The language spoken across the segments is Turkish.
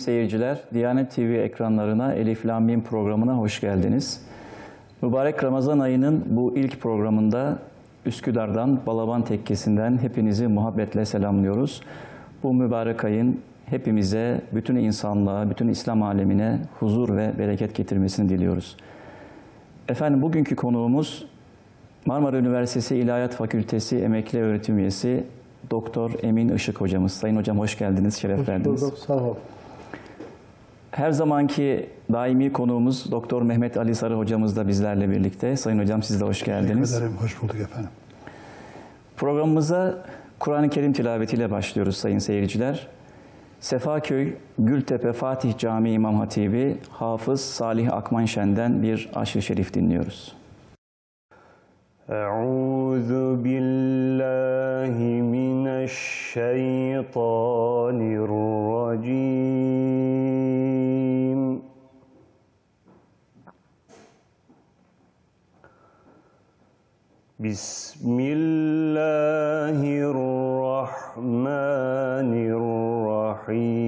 Seyirciler, Diyanet TV ekranlarına Elif Lam Mim programına hoş geldiniz. Mübarek Ramazan ayının bu ilk programında Üsküdar'dan, Balaban Tekkesi'nden hepinizi muhabbetle selamlıyoruz. Bu mübarek ayın hepimize, bütün insanlığa, bütün İslam alemine huzur ve bereket getirmesini diliyoruz. Efendim bugünkü konuğumuz Marmara Üniversitesi İlahiyat Fakültesi emekli öğretim üyesi Doktor Emin Işık hocamız. Sayın hocam hoş geldiniz, şeref verdiniz. Bulduk, sağ ol. Her zamanki daimi konuğumuz Doktor Mehmet Ali Sarı hocamız da bizlerle birlikte. Sayın hocam siz de hoş geldiniz. Teşekkür ederim, hoş bulduk efendim. Programımıza Kur'an-ı Kerim tilavetiyle başlıyoruz sayın seyirciler. Sefaköy Gültepe Fatih Camii İmam Hatibi Hafız Salih Akmanşen'den bir aşırı şerif dinliyoruz. Euzu billahi mineşşeytanirracim بسم الله الرحمن الرحيم.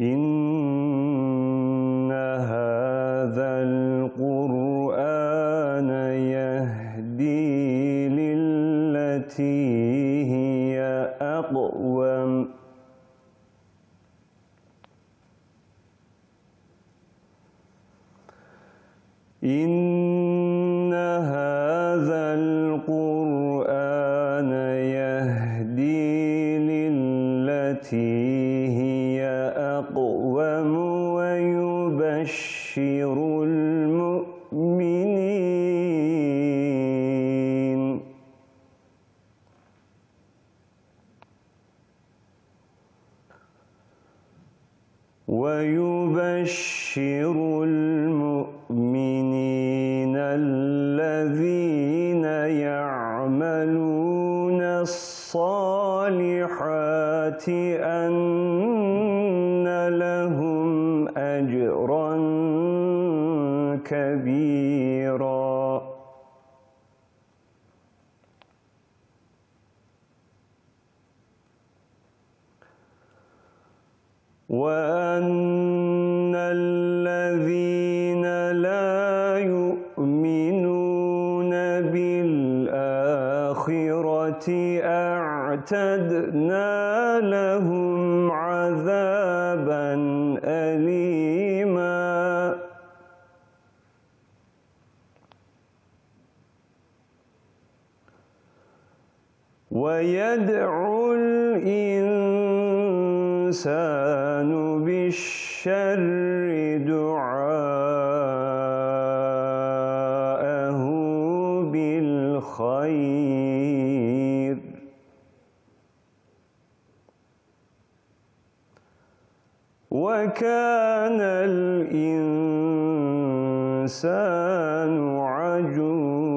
إن هذا القرآن يهدي للتي هي أقوم. إن وكان الإنسان عجولا.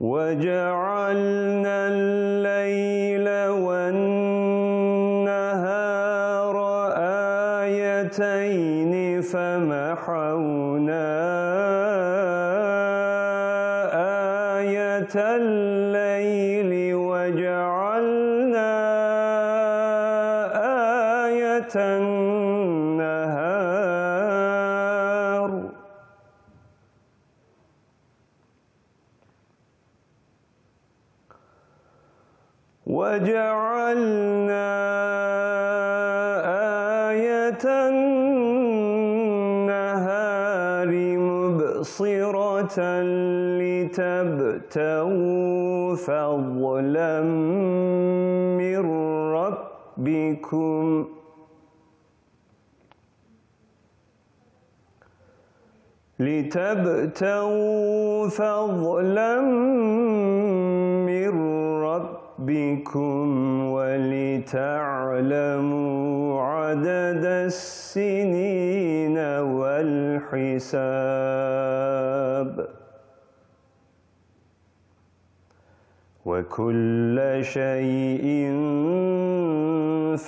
وجعلنا الليل والنهار آيتين فمحونا فضلا من ربكم لتبتغوا فضلا من ربكم ولتعلموا عدد السنين والحساب وكل شيء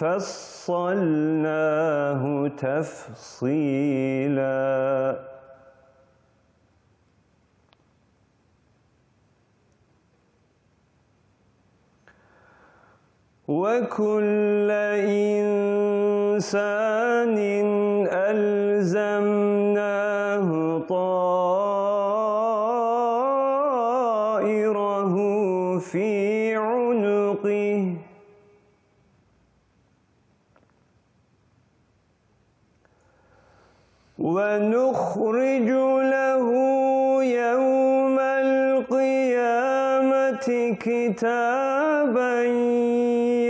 فصلناه تفصيلا. وكل إنسان كتابا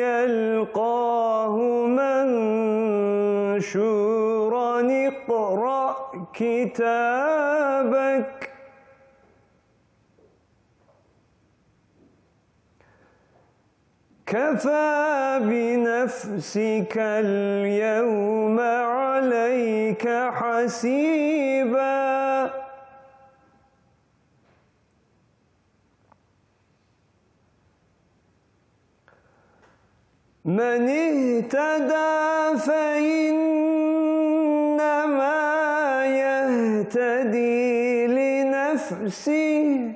يلقاه منشورا اقرأ كتابك كفى بنفسك اليوم عليك حسيبا من اهتدى فإنما يهتدي لنفسه.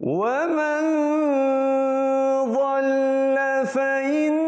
ومن ضل فإنما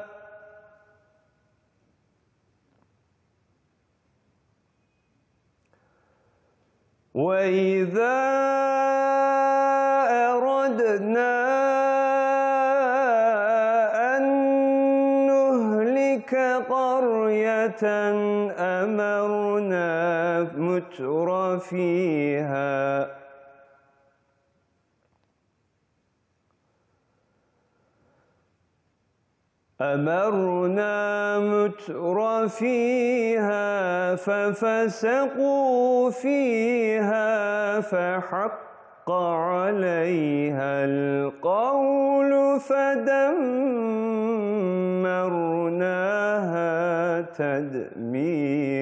وإذا أردنا أن نهلك قرية أمرنا متر فيها أمرنا متر فيها ففسقوا فيها فحق عليها القول فدمرناها تدميرا.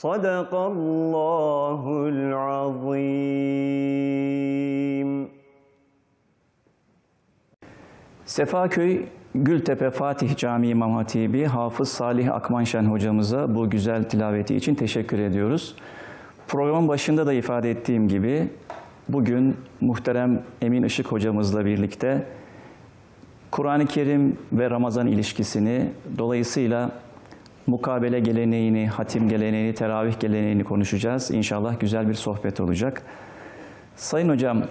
صدق الله العظيم Sefaköy Gültepe Fatih Camii İmam Hatibi Hafız Salih Akmanşen hocamıza bu güzel tilaveti için teşekkür ediyoruz. Programın başında da ifade ettiğim gibi bugün muhterem Emin Işık hocamızla birlikte Kur'an-ı Kerim ve Ramazan ilişkisini dolayısıyla mukabele geleneğini, hatim geleneğini, teravih geleneğini konuşacağız. İnşallah güzel bir sohbet olacak. Sayın hocam,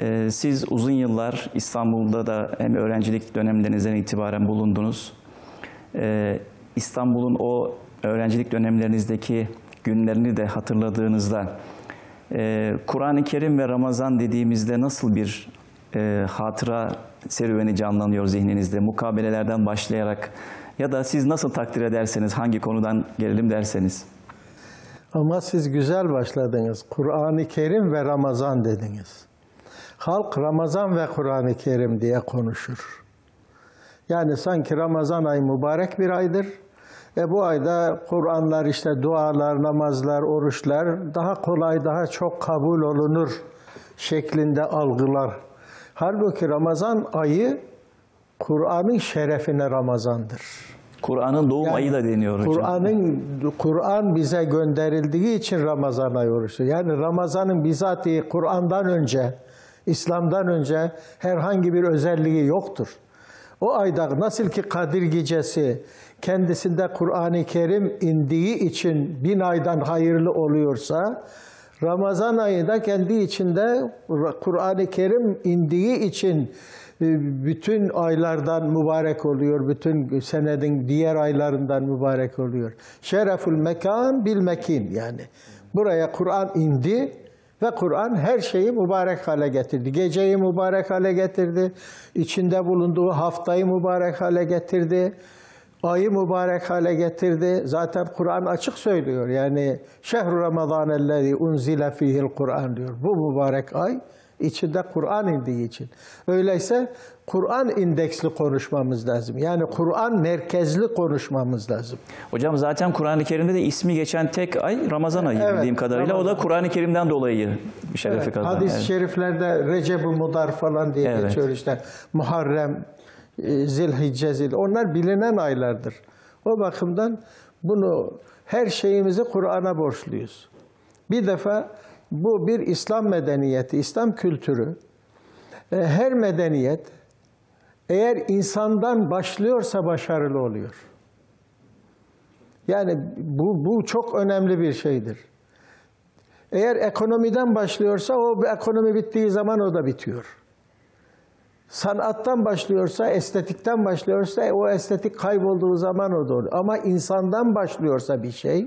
e, siz uzun yıllar İstanbul'da da hem öğrencilik dönemlerinizden itibaren bulundunuz. E, İstanbul'un o öğrencilik dönemlerinizdeki günlerini de hatırladığınızda e, Kur'an-ı Kerim ve Ramazan dediğimizde nasıl bir hatıra serüveni canlanıyor zihninizde? Mukabelelerden başlayarak ya da siz nasıl takdir ederseniz, hangi konudan gelelim derseniz. Ama siz güzel başladınız. Kur'an-ı Kerim ve Ramazan dediniz. Halk Ramazan ve Kur'an-ı Kerim diye konuşur. Yani sanki Ramazan ayı mübarek bir aydır. E bu ayda Kur'anlar, işte dualar, namazlar, oruçlar daha kolay, daha çok kabul olunur şeklinde algılar. Halbuki Ramazan ayı Kur'an'ın şerefine Ramazan'dır. Kur'an'ın doğum ayı da deniyor hocam. Kur'an'ın Kur'an bize gönderildiği için Ramazan ayı oruçlu. Yani Ramazan'ın bizatihi Kur'an'dan önce, İslam'dan önce herhangi bir özelliği yoktur. O ayda nasıl ki Kadir gecesi kendisinde Kur'an-ı Kerim indiği için bin aydan hayırlı oluyorsa, Ramazan ayı da kendi içinde Kur'an-ı Kerim indiği için bütün aylardan mübarek oluyor, bütün senedin diğer aylarından mübarek oluyor. Şerefül mekan bil mekin yani. Buraya Kur'an indi ve Kur'an her şeyi mübarek hale getirdi. Geceyi mübarek hale getirdi. İçinde bulunduğu haftayı mübarek hale getirdi. Ayı mübarek hale getirdi. Zaten Kur'an açık söylüyor. Yani şehru ramazan ellezî unzile fihil Kur'an diyor. Bu mübarek ay içinde Kur'an indiği için. Öyleyse Kur'an indeksli konuşmamız lazım. Yani Kur'an merkezli konuşmamız lazım. Hocam zaten Kur'an-ı Kerim'de de ismi geçen tek ay Ramazan ayı Evet, bildiğim kadarıyla. O da Ramazan. Kur'an-ı Kerim'den dolayı bir şerefe Evet, kazandı. Hadis-i Evet. şeriflerde Recep-i Mudar falan diye Evet. geçiyor işte. Muharrem, e, Zilhicce, Zil. Onlar bilinen aylardır. O bakımdan bunu her şeyimizi Kur'an'a borçluyuz. Bir defa bu bir İslam medeniyeti, İslam kültürü. E, Her medeniyet eğer insandan başlıyorsa başarılı oluyor. Yani bu, bu çok önemli bir şeydir. Eğer ekonomiden başlıyorsa o ekonomi bittiği zaman o da bitiyor. Sanattan başlıyorsa, estetikten başlıyorsa o estetik kaybolduğu zaman o olur. Ama insandan başlıyorsa bir şey,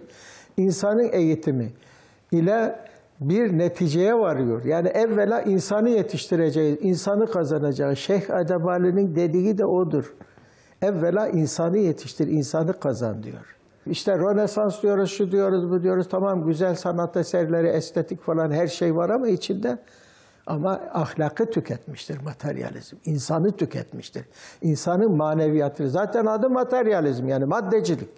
insanın eğitimi ile bir neticeye varıyor. Yani evvela insanı yetiştireceğiz, insanı kazanacağız. Şeyh Edebali'nin dediği de odur. Evvela insanı yetiştir, insanı kazan diyor. İşte Rönesans diyoruz, şu diyoruz, bu diyoruz. Tamam güzel sanat eserleri, estetik falan her şey var ama içinde ama ahlakı tüketmiştir materyalizm. İnsanı tüketmiştir. İnsanın maneviyatı. Zaten adı materyalizm yani maddecilik.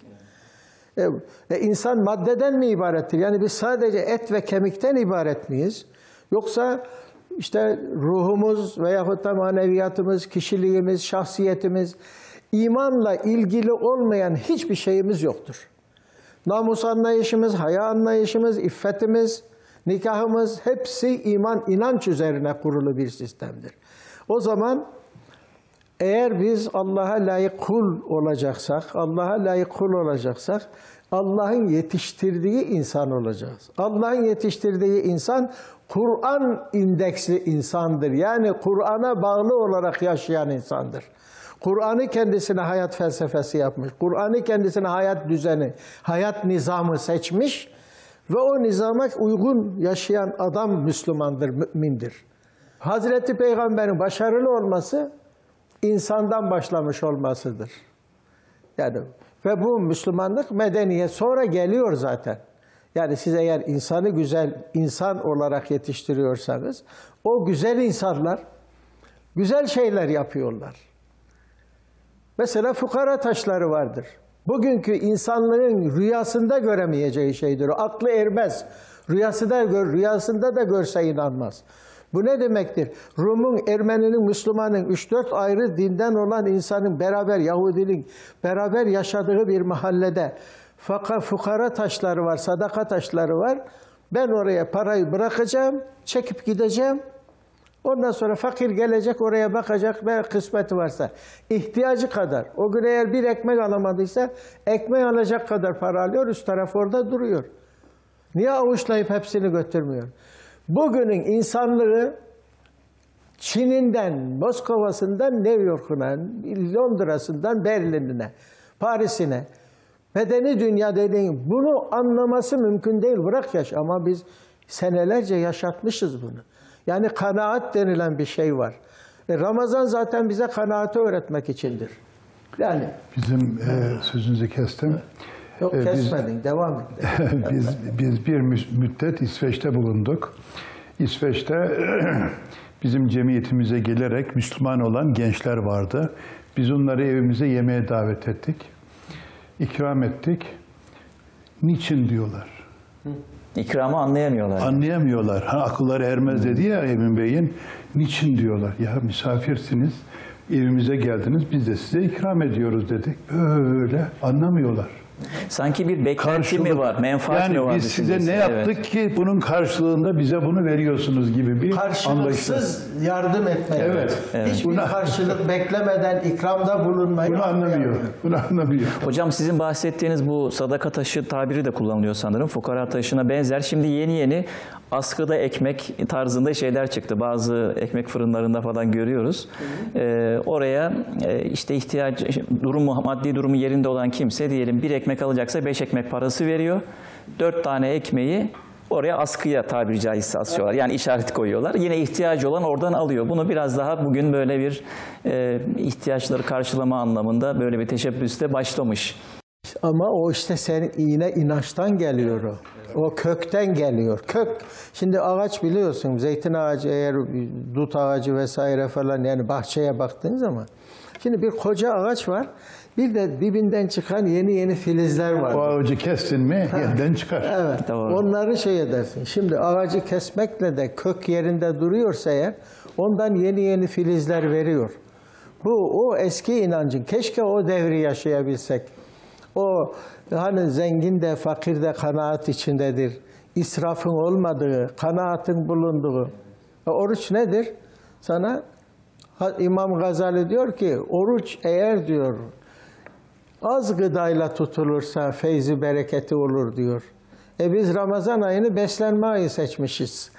E, e, insan maddeden mi ibarettir? Yani biz sadece et ve kemikten ibaret miyiz? Yoksa işte ruhumuz veyahut da maneviyatımız, kişiliğimiz, şahsiyetimiz, imanla ilgili olmayan hiçbir şeyimiz yoktur. Namus anlayışımız, haya anlayışımız, iffetimiz, nikahımız hepsi iman, inanç üzerine kurulu bir sistemdir. O zaman eğer biz Allah'a layık kul olacaksak, Allah'a layık kul olacaksak, Allah'ın yetiştirdiği insan olacağız. Allah'ın yetiştirdiği insan Kur'an indeksli insandır. Yani Kur'an'a bağlı olarak yaşayan insandır. Kur'an'ı kendisine hayat felsefesi yapmış. Kur'an'ı kendisine hayat düzeni, hayat nizamı seçmiş ve o nizama uygun yaşayan adam Müslümandır, mümindir. Hazreti Peygamber'in başarılı olması insandan başlamış olmasıdır. Yani ve bu Müslümanlık medeniyet sonra geliyor zaten. Yani siz eğer insanı güzel insan olarak yetiştiriyorsanız o güzel insanlar güzel şeyler yapıyorlar. Mesela fukara taşları vardır. Bugünkü insanlığın rüyasında göremeyeceği şeydir. O aklı ermez. Rüyasında, rüyasında da görse inanmaz. Bu ne demektir? Rum'un, Ermeninin, Müslümanın, 3-4 ayrı dinden olan insanın beraber, Yahudinin beraber yaşadığı bir mahallede fakat fukara taşları var, sadaka taşları var. Ben oraya parayı bırakacağım, çekip gideceğim. Ondan sonra fakir gelecek oraya bakacak ve kısmeti varsa ihtiyacı kadar. O gün eğer bir ekmek alamadıysa ekmek alacak kadar para alıyor. Üst taraf orada duruyor. Niye avuçlayıp hepsini götürmüyor? Bugünün insanlığı Çin'inden, Moskova'sından New York'una, Londra'sından Berlin'ine, Paris'ine, medeni dünya dediğin bunu anlaması mümkün değil. Bırak yaş ama biz senelerce yaşatmışız bunu. Yani kanaat denilen bir şey var. E, Ramazan zaten bize kanaati öğretmek içindir. Yani Bizim e, sözünüzü kestim. Yok E, biz- kesmedin, devam et. biz biz bir mü- müddet İsveç'te bulunduk. İsveç'te bizim cemiyetimize gelerek Müslüman olan gençler vardı. Biz onları evimize yemeğe davet ettik. İkram ettik. Niçin diyorlar. İkramı anlayamıyorlar. Anlayamıyorlar. Ha, akılları ermez dedi ya Emin Bey'in. Niçin diyorlar. Ya misafirsiniz. Evimize geldiniz, biz de size ikram ediyoruz dedik. Böyle anlamıyorlar. Sanki bir beklenti mi var, menfaat yani mi var? biz size ne yaptık Evet. ki bunun karşılığında bize bunu veriyorsunuz gibi bir anlayışla. Karşılıksız yardım etmek. Evet, evet. Hiçbir Buna- karşılık beklemeden ikramda bulunmayı Bunu anlamıyor. Bunu anlamıyor. Hocam sizin bahsettiğiniz bu sadaka taşı tabiri de kullanılıyor sanırım. Fukara taşına benzer. Şimdi yeni yeni askıda ekmek tarzında şeyler çıktı. Bazı ekmek fırınlarında falan görüyoruz. Ee, oraya e, işte ihtiyaç, durumu, maddi durumu yerinde olan kimse diyelim bir ekmek alacaksa beş ekmek parası veriyor. Dört tane ekmeği oraya askıya tabiri caizse asıyorlar. Yani işaret koyuyorlar. Yine ihtiyacı olan oradan alıyor. Bunu biraz daha bugün böyle bir e, ihtiyaçları karşılama anlamında böyle bir teşebbüste başlamış. Ama o işte senin yine inançtan geliyor o. O kökten geliyor. Kök. Şimdi ağaç biliyorsun zeytin ağacı eğer dut ağacı vesaire falan yani bahçeye baktığın zaman. Şimdi bir koca ağaç var. Bir de dibinden çıkan yeni yeni filizler var. O ağacı kestin mi yerden çıkar. Evet. Doğru. Onları şey edersin. Şimdi ağacı kesmekle de kök yerinde duruyorsa eğer ondan yeni yeni filizler veriyor. Bu o eski inancın. Keşke o devri yaşayabilsek. O hani zengin de fakir de kanaat içindedir. İsrafın olmadığı, kanaatin bulunduğu. E, Oruç nedir? Sana İmam Gazali diyor ki oruç eğer diyor az gıdayla tutulursa feyzi bereketi olur diyor. E biz Ramazan ayını beslenme ayı seçmişiz.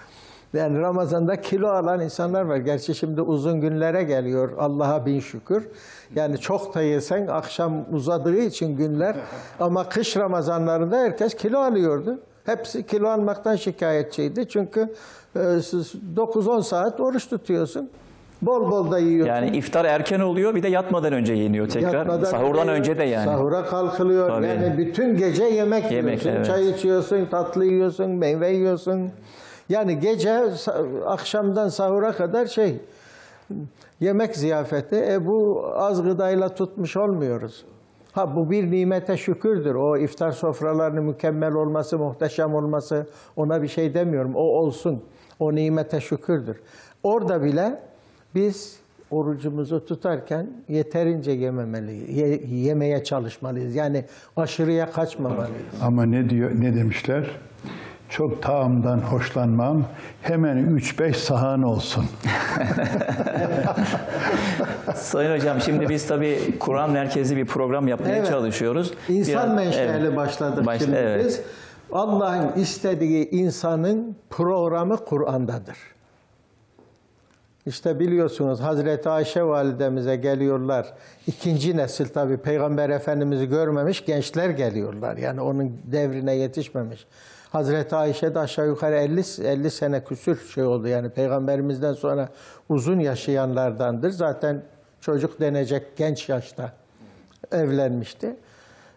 Yani Ramazan'da kilo alan insanlar var. Gerçi şimdi uzun günlere geliyor. Allah'a bin şükür. Yani çok da yesen akşam uzadığı için günler. Ama kış Ramazanlarında herkes kilo alıyordu. Hepsi kilo almaktan şikayetçiydi. Çünkü e, siz 9-10 saat oruç tutuyorsun. Bol bol da yiyorsun. Yani iftar erken oluyor bir de yatmadan önce yeniyor tekrar. Yatmadan Sahurdan önce de yani. Sahura kalkılıyor. Tabii. Yani bütün gece yemek, Yemek, yiyorsun. evet. Çay içiyorsun, tatlı yiyorsun, meyve yiyorsun. Yani gece akşamdan sahura kadar şey yemek ziyafeti. E bu az gıdayla tutmuş olmuyoruz. Ha bu bir nimete şükürdür. O iftar sofralarının mükemmel olması, muhteşem olması ona bir şey demiyorum. O olsun. O nimete şükürdür. Orada bile biz orucumuzu tutarken yeterince yememeliyiz. Ye- yemeye çalışmalıyız. Yani aşırıya kaçmamalıyız. Ama ne diyor ne demişler? Çok tağımdan hoşlanmam. Hemen 3-5 sahan olsun. Sayın Hocam şimdi biz tabii Kur'an merkezli bir program yapmaya Evet. çalışıyoruz. İnsan menşeli evet. başladık Başla- şimdi evet. biz. Allah'ın istediği insanın programı Kur'an'dadır. İşte biliyorsunuz Hazreti Ayşe validemize geliyorlar. İkinci nesil tabii Peygamber Efendimiz'i görmemiş gençler geliyorlar. Yani onun devrine yetişmemiş. Hazreti Ayşe de aşağı yukarı 50, 50 sene küsür şey oldu. Yani Peygamberimizden sonra uzun yaşayanlardandır. Zaten çocuk denecek genç yaşta evlenmişti.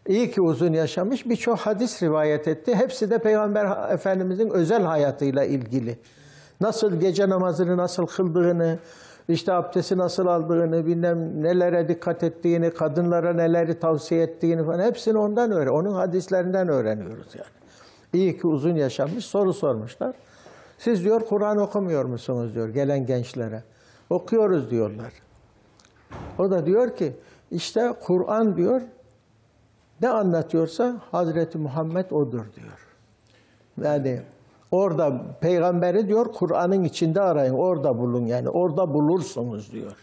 İyi ki uzun yaşamış. Birçok hadis rivayet etti. Hepsi de Peygamber Efendimizin özel hayatıyla ilgili. Nasıl gece namazını nasıl kıldığını, işte abdesti nasıl aldığını, bilmem nelere dikkat ettiğini, kadınlara neleri tavsiye ettiğini falan hepsini ondan öğren. Onun hadislerinden öğreniyoruz yani. İyi ki uzun yaşamış. Soru sormuşlar. Siz diyor Kur'an okumuyor musunuz diyor gelen gençlere. Okuyoruz diyorlar. O da diyor ki işte Kur'an diyor ne anlatıyorsa Hazreti Muhammed odur diyor. Yani orada peygamberi diyor Kur'an'ın içinde arayın, orada bulun yani orada bulursunuz diyor.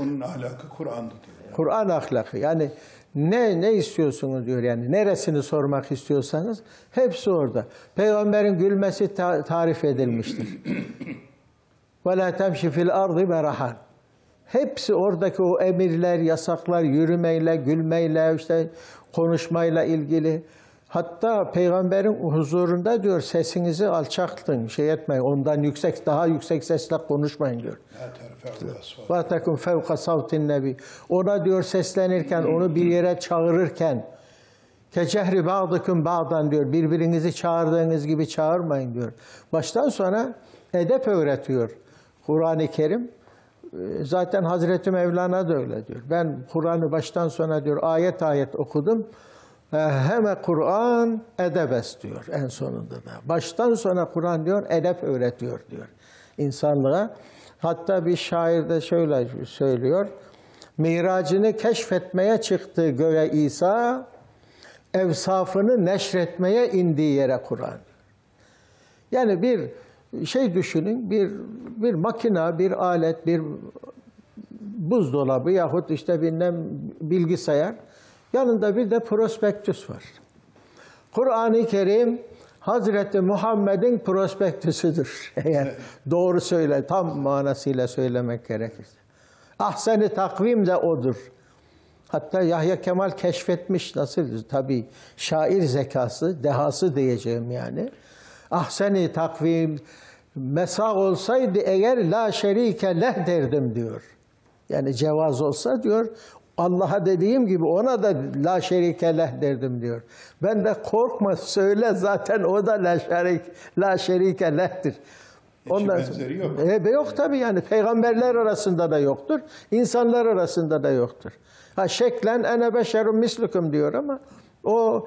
Onun ahlakı Kur'an'dı diyor. Kur'an ahlakı yani ne ne istiyorsunuz diyor yani neresini sormak istiyorsanız hepsi orada. Peygamberin gülmesi ta- tarif edilmiştir. Ve la temşi fil ardı merahan. Hepsi oradaki o emirler, yasaklar, yürümeyle, gülmeyle, işte konuşmayla ilgili. Hatta peygamberin huzurunda diyor sesinizi alçaltın, şey etmeyin, ondan yüksek, daha yüksek sesle konuşmayın diyor. Ve tekun fevka savtin nebi. Ona diyor seslenirken, onu bir yere çağırırken, Kecehri ba'dıküm ba'dan diyor. Birbirinizi çağırdığınız gibi çağırmayın diyor. Baştan sona edep öğretiyor Kur'an-ı Kerim. Ee, Zaten Hazreti Mevlana da öyle diyor. Ben Kur'an'ı baştan sona diyor ayet ayet okudum. Ee, Heme Kur'an edebes diyor en sonunda da. Baştan sona Kur'an diyor edep öğretiyor diyor insanlığa. Hatta bir şair de şöyle söylüyor. miracını keşfetmeye çıktığı göğe İsa, evsafını neşretmeye indiği yere Kur'an. Yani bir şey düşünün, bir bir makina, bir alet, bir buzdolabı yahut işte bilmem bilgisayar. Yanında bir de prospektüs var. Kur'an-ı Kerim Hazreti Muhammed'in prospektüsüdür. Eğer doğru söyle, tam manasıyla söylemek gerekirse. Ahsen-i takvim de odur. Hatta Yahya Kemal keşfetmiş nasıl tabii şair zekası, dehası diyeceğim yani. Ahsen-i takvim mesa olsaydı eğer la şerike leh derdim diyor. Yani cevaz olsa diyor Allah'a dediğim gibi ona da la şerike leh derdim diyor. Ben de korkma söyle zaten o da la şerik la şerike leh'tir. benzeri yok. E, yok tabii yani peygamberler arasında da yoktur. insanlar arasında da yoktur. Ha şeklen ene beşerun mislukum diyor ama o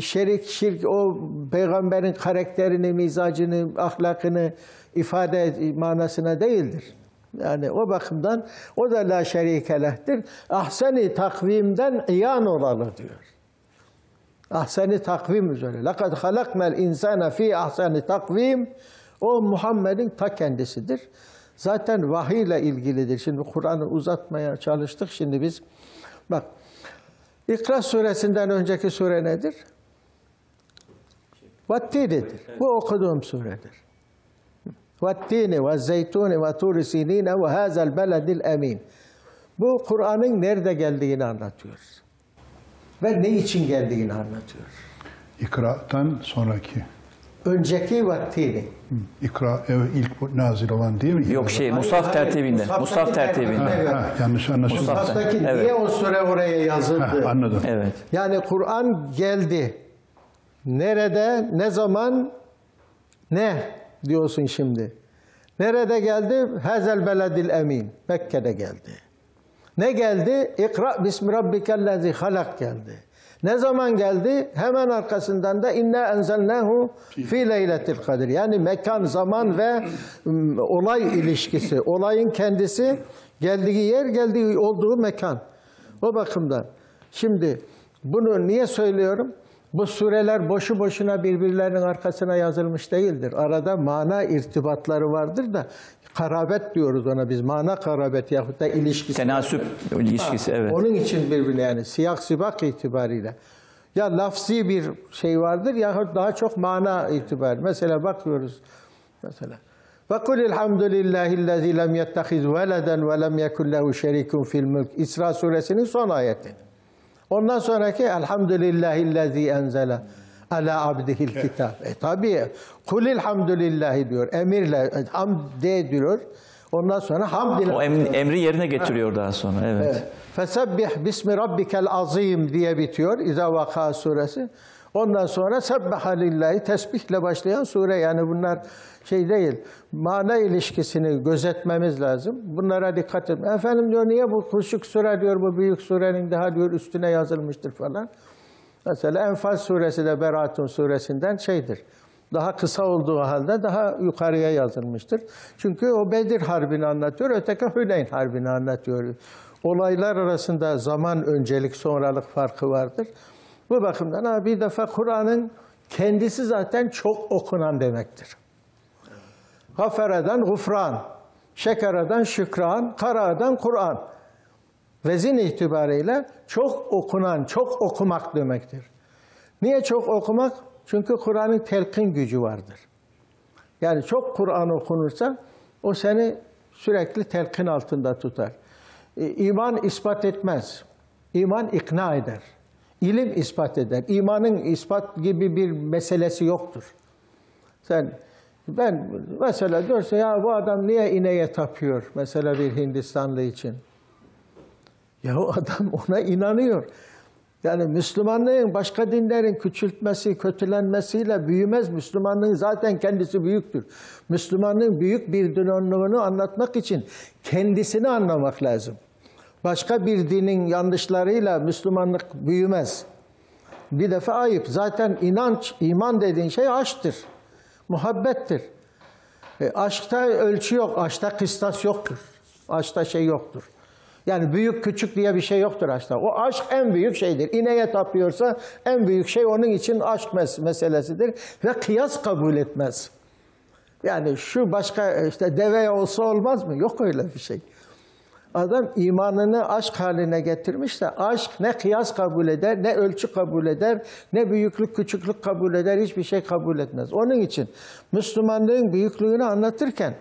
şerik şirk o peygamberin karakterini, mizacını, ahlakını ifade manasına değildir. Yani o bakımdan o da la şerike leh'tir. Ahseni takvimden iyan olalı diyor. Ahseni takvim üzere. Lekad halaknal insana fi ahseni takvim. O Muhammed'in ta kendisidir. Zaten vahiy ile ilgilidir. Şimdi Kur'an'ı uzatmaya çalıştık. Şimdi biz bak İkra suresinden önceki sure nedir? Vattini'dir. Bu okuduğum suredir. Vattini ve zeytuni ve turi sinine ve hazel beledil emin. Bu Kur'an'ın nerede geldiğini anlatıyor. Ve ne için geldiğini anlatıyor. İkra'tan sonraki. Önceki vattini. İkra evet, ilk nazil olan değil mi? Yok şey Musaf Hayır, tertibinde. Musaf tertibinde. tertibinde. Ha, yanlış anlaşıldı. Musaf'ta. Musaf'taki Evet. niye o süre oraya yazıldı? Ha, anladım. Evet. Yani Kur'an geldi. Nerede, ne zaman, ne diyorsun şimdi? Nerede geldi? Hazel beledil emin. Mekke'de geldi. Ne geldi? İkra bismi rabbikellezi halak geldi. Ne zaman geldi? Hemen arkasından da inna enzelnahu fi leyletil kadir. Yani mekan, zaman ve olay ilişkisi. Olayın kendisi geldiği yer, geldiği olduğu mekan. O bakımdan. Şimdi bunu niye söylüyorum? Bu sureler boşu boşuna birbirlerinin arkasına yazılmış değildir. Arada mana irtibatları vardır da karabet diyoruz ona biz. Mana karabet yahut da ilişkisi. Tenasüp ilişkisi evet. Onun için birbirine yani siyah sibak itibariyle. Ya lafzi bir şey vardır ya daha çok mana itibar. Mesela bakıyoruz mesela. Ve kul elhamdülillahi'llezî lem yettehiz veleden ve lem yekun lehu şerikun fil mülk. İsra suresinin son ayeti. Ondan sonraki elhamdülillahi'llezî enzele ala abdihil kitab. E tabi kul elhamdülillahi diyor. Emirle hamd de diyor. Ondan sonra hamd ile O em- emri yerine getiriyor daha sonra. Evet. Evet. Fesebbih bismi rabbikel azim diye bitiyor İza Vaka suresi. Ondan sonra sebbaha lillahi tesbihle başlayan sure yani bunlar şey değil. Mana ilişkisini gözetmemiz lazım. Bunlara dikkat et. Efendim diyor niye bu küçük sure diyor bu büyük surenin daha diyor üstüne yazılmıştır falan. Mesela Enfal suresi de Beratun suresinden şeydir. Daha kısa olduğu halde daha yukarıya yazılmıştır. Çünkü o Bedir Harbi'ni anlatıyor, öteki Hüneyn Harbi'ni anlatıyor. Olaylar arasında zaman öncelik sonralık farkı vardır. Bu bakımdan ha, bir defa Kur'an'ın kendisi zaten çok okunan demektir. Gafereden gufran, şekereden şükran, karadan Kur'an. Vezin itibariyle çok okunan, çok okumak demektir. Niye çok okumak? Çünkü Kur'an'ın telkin gücü vardır. Yani çok Kur'an okunursa o seni sürekli telkin altında tutar. İman ispat etmez. İman ikna eder. İlim ispat eder. İmanın ispat gibi bir meselesi yoktur. Sen ben mesela diyorsa ya bu adam niye ineğe tapıyor? Mesela bir Hindistanlı için. Ya o adam ona inanıyor. Yani Müslümanlığın başka dinlerin küçültmesi, kötülenmesiyle büyümez. Müslümanlığın zaten kendisi büyüktür. Müslümanlığın büyük bir din olduğunu anlatmak için kendisini anlamak lazım. Başka bir dinin yanlışlarıyla Müslümanlık büyümez. Bir defa ayıp. Zaten inanç, iman dediğin şey aşktır. Muhabbettir. E, aşkta ölçü yok, aşkta kıstas yoktur. Aşkta şey yoktur. Yani büyük küçük diye bir şey yoktur aşkta. O aşk en büyük şeydir. İneğe tapıyorsa en büyük şey onun için aşk mes- meselesidir ve kıyas kabul etmez. Yani şu başka işte deve olsa olmaz mı? Yok öyle bir şey. Adam imanını aşk haline getirmiş de aşk ne kıyas kabul eder, ne ölçü kabul eder, ne büyüklük küçüklük kabul eder, hiçbir şey kabul etmez. Onun için Müslümanlığın büyüklüğünü anlatırken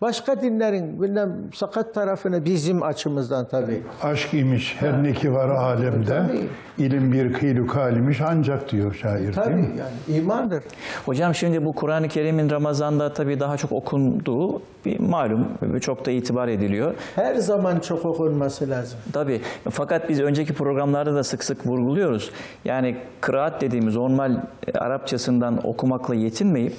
başka dinlerin bilmem sakat tarafını bizim açımızdan tabii. Aşk imiş her ne ki var alemde. Tabii. ilim bir kıylu kalimiş ancak diyor şair değil Tabii mi? yani imandır. Hocam şimdi bu Kur'an-ı Kerim'in Ramazan'da tabii daha çok okunduğu bir malum ve çok da itibar ediliyor. Her zaman çok okunması lazım. Tabii. Fakat biz önceki programlarda da sık sık vurguluyoruz. Yani kıraat dediğimiz normal Arapçasından okumakla yetinmeyip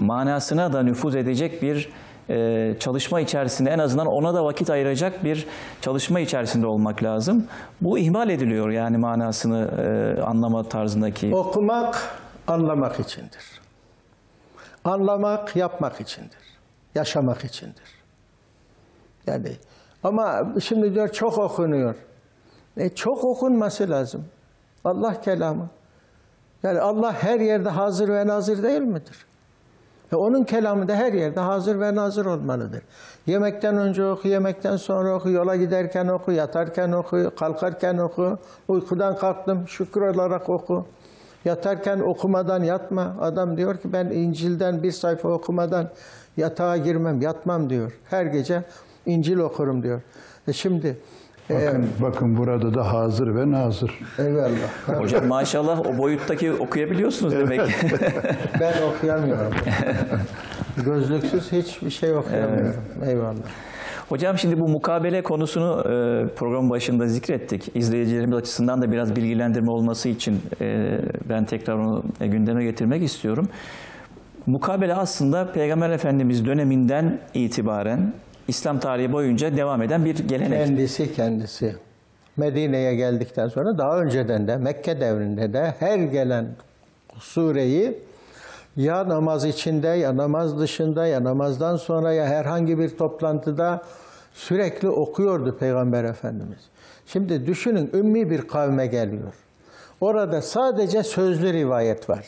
manasına da nüfuz edecek bir e, çalışma içerisinde en azından ona da vakit ayıracak bir çalışma içerisinde olmak lazım. Bu ihmal ediliyor yani manasını e, anlama tarzındaki. Okumak anlamak içindir. Anlamak yapmak içindir. Yaşamak içindir. Yani ama şimdi diyor çok okunuyor. E, çok okunması lazım. Allah kelamı. Yani Allah her yerde hazır ve nazır değil midir? E, onun kelamı da her yerde hazır ve nazır olmalıdır. Yemekten önce oku, yemekten sonra oku, yola giderken oku, yatarken oku, kalkarken oku, uykudan kalktım şükür olarak oku. Yatarken okumadan yatma. Adam diyor ki ben İncil'den bir sayfa okumadan yatağa girmem, yatmam diyor. Her gece İncil okurum diyor. E şimdi Bakın, bakın burada da hazır ve nazır. eyvallah. Hocam maşallah o boyuttaki okuyabiliyorsunuz demek. Ben okuyamıyorum. Gözlüksüz hiçbir şey okuyamıyorum. Eyvallah. Hocam şimdi bu mukabele konusunu e, program başında zikrettik. İzleyicilerimiz açısından da biraz bilgilendirme olması için e, ben tekrar onu e, gündeme getirmek istiyorum. Mukabele aslında Peygamber Efendimiz döneminden itibaren İslam tarihi boyunca devam eden bir gelenek. Kendisi kendisi. Medine'ye geldikten sonra daha önceden de Mekke devrinde de her gelen sureyi ya namaz içinde ya namaz dışında ya namazdan sonra ya herhangi bir toplantıda sürekli okuyordu Peygamber Efendimiz. Şimdi düşünün ümmi bir kavme geliyor. Orada sadece sözlü rivayet var.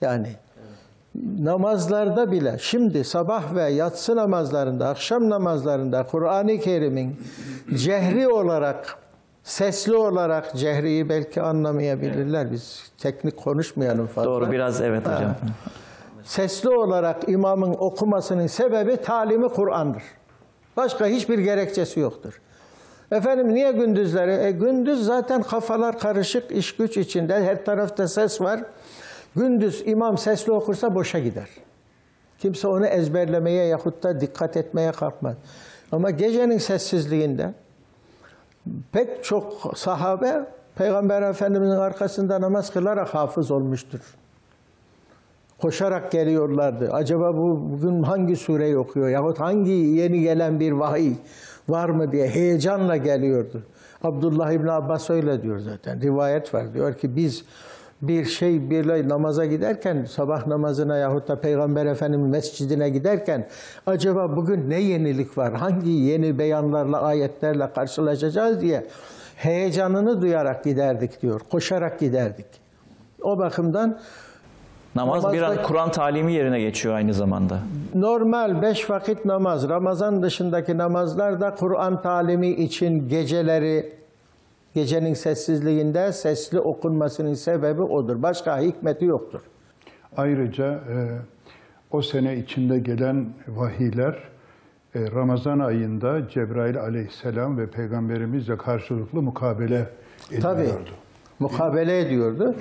Yani namazlarda bile şimdi sabah ve yatsı namazlarında, akşam namazlarında Kur'an-ı Kerim'in cehri olarak, sesli olarak cehriyi belki anlamayabilirler. Biz teknik konuşmayalım fazla. Doğru biraz evet hocam. Sesli olarak imamın okumasının sebebi talimi Kur'an'dır. Başka hiçbir gerekçesi yoktur. Efendim niye gündüzleri? E, gündüz zaten kafalar karışık, iş güç içinde, her tarafta ses var. Gündüz imam sesli okursa boşa gider. Kimse onu ezberlemeye yahut da dikkat etmeye kalkmaz. Ama gecenin sessizliğinde pek çok sahabe Peygamber Efendimizin arkasında namaz kılarak hafız olmuştur. Koşarak geliyorlardı. Acaba bu bugün hangi sureyi okuyor yahut hangi yeni gelen bir vahiy var mı diye heyecanla geliyordu. Abdullah İbni Abbas öyle diyor zaten. Rivayet var. Diyor ki biz bir şey bir namaza giderken sabah namazına yahut da Peygamber Efendimiz mescidine giderken acaba bugün ne yenilik var? Hangi yeni beyanlarla, ayetlerle karşılaşacağız diye heyecanını duyarak giderdik diyor. Koşarak giderdik. O bakımdan Namaz bir an Kur'an talimi yerine geçiyor aynı zamanda. normal beş vakit namaz, Ramazan dışındaki namazlar da Kur'an talimi için geceleri, gecenin sessizliğinde sesli okunmasının sebebi odur. Başka hikmeti yoktur. Ayrıca e, o sene içinde gelen vahiyler e, Ramazan ayında Cebrail aleyhisselam ve peygamberimizle karşılıklı mukabele Tabii. Mukabele ediyordu.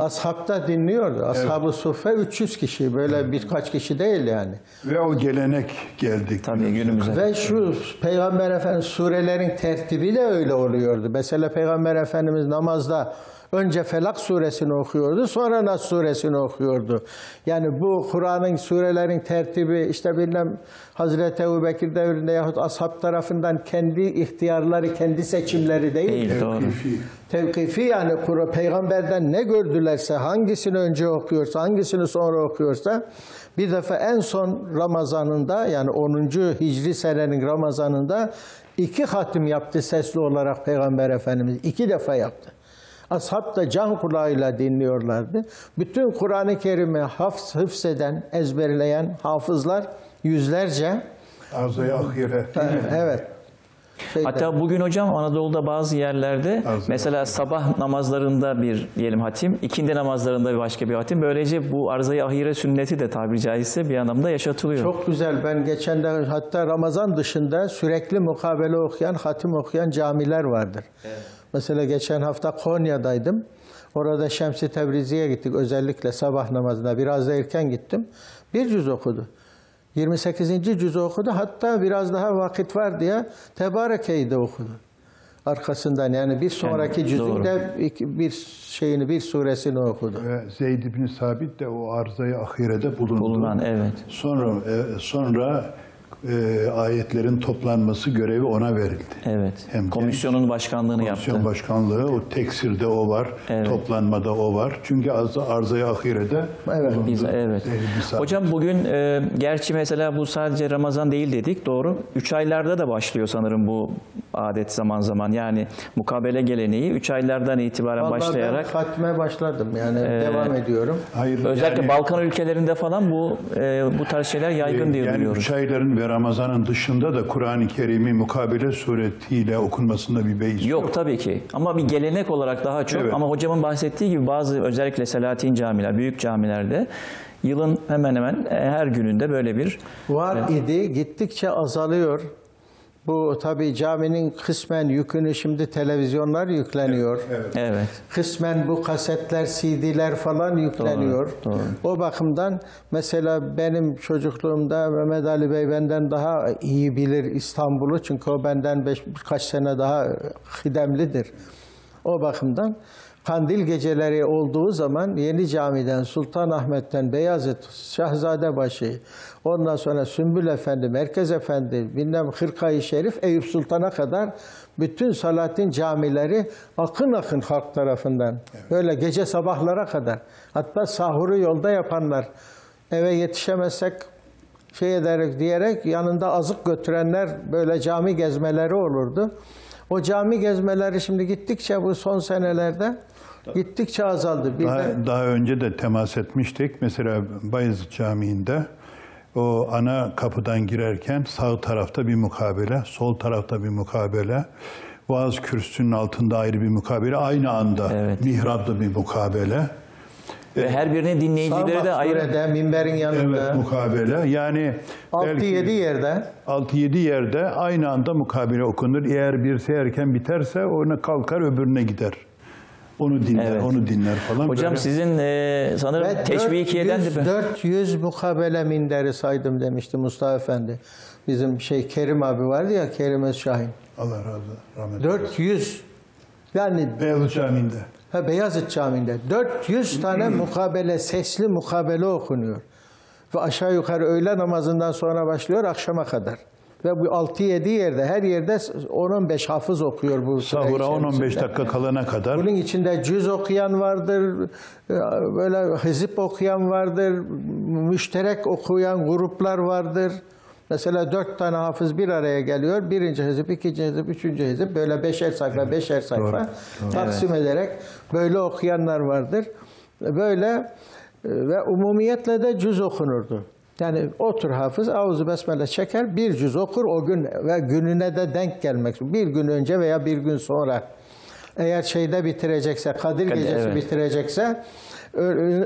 Ashab da dinliyordu. Ashab-ı Suffe 300 kişi. Böyle birkaç kişi değil yani. Ve o gelenek geldik. Tabii günümüze. Ve şu Peygamber Efendimiz surelerin tertibi de öyle oluyordu. Mesela Peygamber Efendimiz namazda Önce Felak suresini okuyordu, sonra Nas suresini okuyordu. Yani bu Kur'an'ın surelerin tertibi işte bilmem Hazreti Ebu Bekir devrinde yahut ashab tarafından kendi ihtiyarları, kendi seçimleri değil. Değil, doğru. Tevkifi yani Kur- peygamberden ne gördülerse, hangisini önce okuyorsa, hangisini sonra okuyorsa bir defa en son Ramazanında yani 10. Hicri senenin Ramazanında iki hatim yaptı sesli olarak Peygamber Efendimiz. iki defa yaptı. Ashab da can kulağıyla dinliyorlardı. Bütün Kur'an-ı Kerim'i hafız, hıfzeden, ezberleyen hafızlar yüzlerce. Arzaya ahire. Evet. Şeyde- Hatta bugün hocam Anadolu'da bazı yerlerde Az mesela sabah namazlarında bir diyelim hatim, ikindi namazlarında bir başka bir hatim. Böylece bu arzayı ahire sünneti de tabiri caizse bir anlamda yaşatılıyor. Çok güzel. Ben geçen de hatta Ramazan dışında sürekli mukabele okuyan, hatim okuyan camiler vardır. Mesela geçen hafta Konya'daydım. Orada Şems-i Tebrizi'ye gittik özellikle sabah namazına. Biraz da erken gittim. Bir cüz okudu. 28. cüzü okudu. Hatta biraz daha vakit var diye Tebareke'yi de okudu. Arkasından yani bir sonraki Yani, cüzün de iki- bir şeyini, bir suresini okudu. Ve Zeyd bin Sabit de o arzayı ahirede bulundu. Bulunan, evet. Sonra e, sonra e, ayetlerin toplanması görevi ona verildi. Evet. Hem Komisyonun başkanlığını Komisyon yaptı. başkanlığı, o teksirde o var, Evet. toplanmada o var. Çünkü arz, arzaya ahirede Evet. Biz, evet. Hocam bugün e, gerçi mesela bu sadece Ramazan değil dedik doğru. Üç aylarda da başlıyor sanırım bu adet zaman zaman. Yani mukabele geleneği üç aylardan itibaren Vallahi başlayarak ben hatme başladım yani devam ediyorum. Hayır, özellikle yani- Balkan ülkelerinde falan bu e, bu tarz şeyler yaygın diye yani duyuyoruz. üç ayların ve Ramazan'ın dışında da Kur'an-ı Kerim'i mukabele suretiyle okunmasında bir beis yok. Yok tabii ki. Ama bir gelenek olarak daha çok. Evet. Ama hocamın bahsettiği gibi bazı özellikle Selahattin camiler, büyük camilerde yılın hemen hemen e, her gününde böyle bir Var idi, gittikçe azalıyor. Bu tabii caminin kısmen yükünü şimdi televizyonlar yükleniyor. evet. Kısmen bu kasetler, CD'ler falan yükleniyor. Doğru, O bakımdan mesela benim çocukluğumda Mehmet Ali Bey benden daha iyi bilir İstanbul'u. Çünkü o benden beş, birkaç sene daha kıdemlidir. O bakımdan kandil geceleri olduğu zaman Yeni Cami'den, Sultanahmet'ten, Beyazıt, Şahzadebaşı, ondan sonra Sümbül Efendi, Merkez Efendi, bilmem Hırkayı Şerif, Eyüp Sultan'a kadar bütün Salatin camileri akın akın halk tarafından. Böyle gece sabahlara kadar. Hatta sahuru yolda yapanlar. Eve yetişemezsek şey ederek diyerek yanında azık götürenler böyle cami gezmeleri olurdu. O cami gezmeleri şimdi gittikçe bu son senelerde gittikçe azaldı. Bir Daha, de daha önce de temas etmiştik. Mesela Bayezid Camii'nde o ana kapıdan girerken sağ tarafta bir mukabele, sol tarafta bir mukabele, vaaz kürsünün altında ayrı bir mukabele, aynı anda Evet. mihrapta bir mukabele. Ve her birinin dinleyicileri de ayrı. surede, minberin yanında Evet, mukabele. Yani 6-7 yerde 6-7 yerde aynı anda mukabele okunur. Eğer birisi erken biterse ona kalkar öbürüne gider. Onu dinler, Evet. onu dinler falan. Hocam Böyle- sizin e, sanırım teşvikiye'den de 400, 400 mukabele minderi saydım demişti Mustafa Efendi. Bizim şey Kerim abi vardı ya Kerim Özşahin. Allah razı olsun. rahmet eylesin. 400 yani Beyazıt Camii'nde. Ha, Beyazıt Camii'nde 400 tane mukabele, sesli mukabele okunuyor. Ve aşağı yukarı öğle namazından sonra başlıyor akşama kadar. Ve bu 6-7 yerde, her yerde 10-15 hafız okuyor bu Sahura 10-15 içerisinde. dakika kalana kadar. Bunun içinde cüz okuyan vardır, e, böyle hizip okuyan vardır, müşterek okuyan gruplar vardır. Mesela dört tane hafız bir araya geliyor. Birinci hizip, ikinci hizip, üçüncü hizip böyle beşer sayfa, beşer sayfa taksim ederek böyle okuyanlar vardır. Böyle e, ve umumiyetle de cüz okunurdu. Yani otur hafız, avuzu besmele çeker, bir cüz okur o gün ve gününe de denk gelmek. Bir gün önce veya bir gün sonra. Eğer şeyde bitirecekse, Kadir Kadir, Gecesi evet. bitirecekse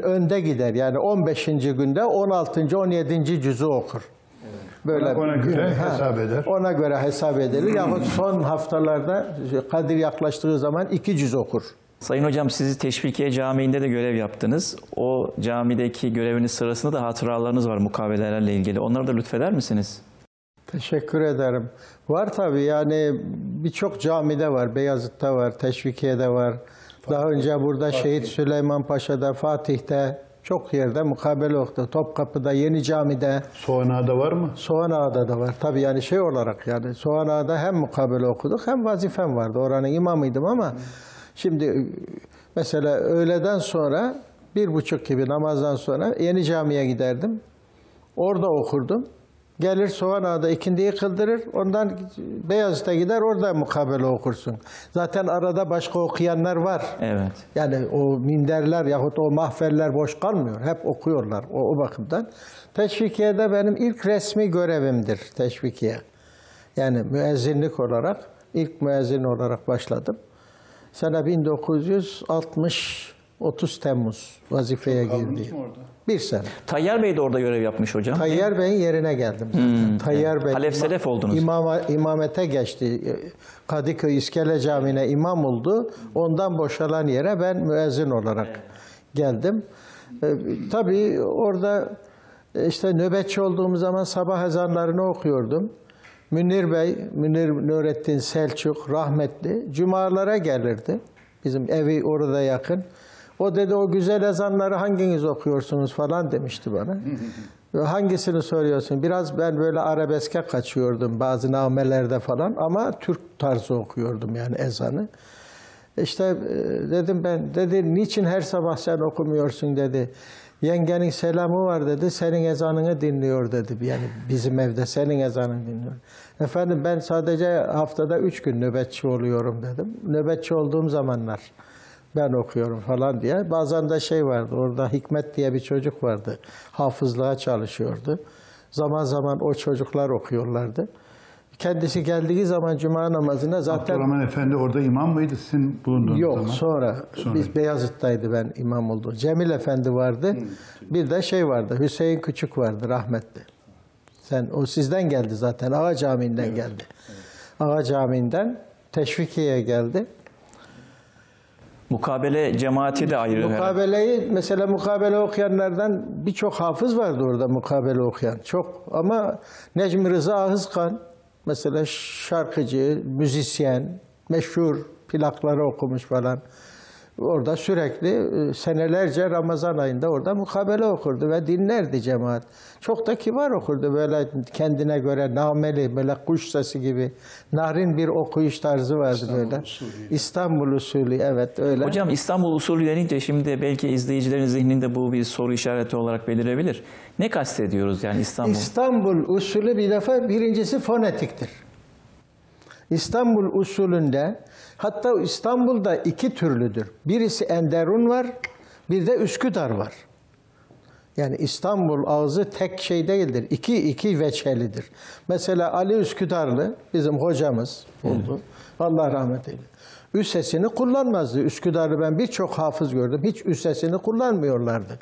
önde gider. Yani 15. günde 16. 17. cüzü okur. Böyle Ona- göre Ha, hesap eder. Ona göre hesap edilir. Yahut son haftalarda Kadir yaklaştığı zaman iki cüz okur. Sayın Hocam sizi Teşvikiye Camii'nde de görev yaptınız. O camideki göreviniz sırasında da hatıralarınız var mukabelelerle ilgili. Onları da lütfeder misiniz? Teşekkür ederim. Var tabii yani birçok camide var. Beyazıt'ta var, Teşvikiye'de var, Daha önce burada Şehit Süleyman Paşa'da, Fatih'te çok yerde mukabele okudu. Topkapı'da, Yeni Cami'de, Soğanağı'da var mı? Soğan Ağa'da da var. Tabii yani şey olarak yani Soğan Ağa'da hem mukabele okuduk hem vazifem vardı. Oranın imamıydım ama şimdi e, mesela öğleden sonra bir buçuk gibi namazdan sonra Yeni Cami'ye giderdim. Orada okurdum. Gelir Soğan Ağa'da ikindiyi kıldırır. Ondan Beyazıt'a gider orada mukabele okursun. Zaten arada başka okuyanlar var. Evet. Yani o minderler yahut o mahfeller boş kalmıyor. Hep okuyorlar o, o bakımdan. Teşvikiye'de benim ilk resmi görevimdir teşvikiye. Yani müezzinlik olarak, ilk müezzin olarak başladım. Sene 1960, 30 Temmuz vazifeye girdi. Bir sene. Tayyar Bey de orada görev yapmış hocam. Tayyar Bey'in yerine geldim zaten. Tayyar Bey Halef selef oldunuz. imama, imamete geçti. Kadıköy İskele Camii'ne imam oldu. Ondan boşalan yere ben müezzin olarak geldim. E, tabii orada e, işte nöbetçi olduğum zaman sabah ezanlarını okuyordum. Münir Bey, Münir Nurettin Selçuk rahmetli cumalara gelirdi. Bizim evi orada yakın. O dedi o güzel ezanları hanginiz okuyorsunuz falan demişti bana. Hangisini soruyorsun? Biraz ben böyle arabeske kaçıyordum bazı namelerde falan ama Türk tarzı okuyordum yani ezanı. İşte e, dedim ben, dedi niçin her sabah sen okumuyorsun dedi. Yengenin selamı var dedi, senin ezanını dinliyor dedi. Yani bizim evde senin ezanını dinliyor. Efendim ben sadece haftada üç gün nöbetçi oluyorum dedim. Nöbetçi olduğum zamanlar ben okuyorum falan diye. Bazen de şey vardı, orada Hikmet diye bir çocuk vardı. Hafızlığa çalışıyordu. Zaman zaman o çocuklar okuyorlardı. Kendisi geldiği zaman cuma namazına zaten... Abdurrahman Efendi orada imam mıydı sizin bulunduğunuz Yok zaman? sonra, Sonra. biz Beyazıt'taydı ben imam oldum. Cemil Efendi vardı. Bir de şey vardı. Hüseyin Küçük vardı rahmetli. Sen o sizden geldi zaten. Ağa Camii'nden geldi. Ağa Camii'nden Teşvikiye'ye geldi. Mukabele cemaati de ayrı. herhalde. Mukabeleyi mesela mukabele okuyanlardan birçok hafız vardı orada mukabele okuyan. Çok ama Necmi Rıza Ahızkan mesela şarkıcı, müzisyen, meşhur plakları okumuş falan. Orada sürekli e, senelerce Ramazan ayında orada mukabele okurdu ve dinlerdi cemaat. Çok da kibar okurdu böyle kendine göre nameli, böyle kuş sesi gibi narin bir okuyuş tarzı vardı böyle. İstanbul usulü evet öyle. Hocam İstanbul usulü denince şimdi belki izleyicilerin zihninde bu bir soru işareti olarak belirebilir. Ne kastediyoruz yani İstanbul? İstanbul usulü bir defa birincisi fonetiktir. İstanbul usulünde hatta İstanbul'da iki türlüdür. Birisi Enderun var, bir de Üsküdar var. Yani İstanbul ağzı tek şey değildir. İki, iki veçelidir. Mesela Ali Üsküdarlı bizim hocamız oldu. Allah rahmet eylesin. Üsesini kullanmazdı. Üsküdar'ı ben birçok hafız gördüm. Hiç üsesini kullanmıyorlardı.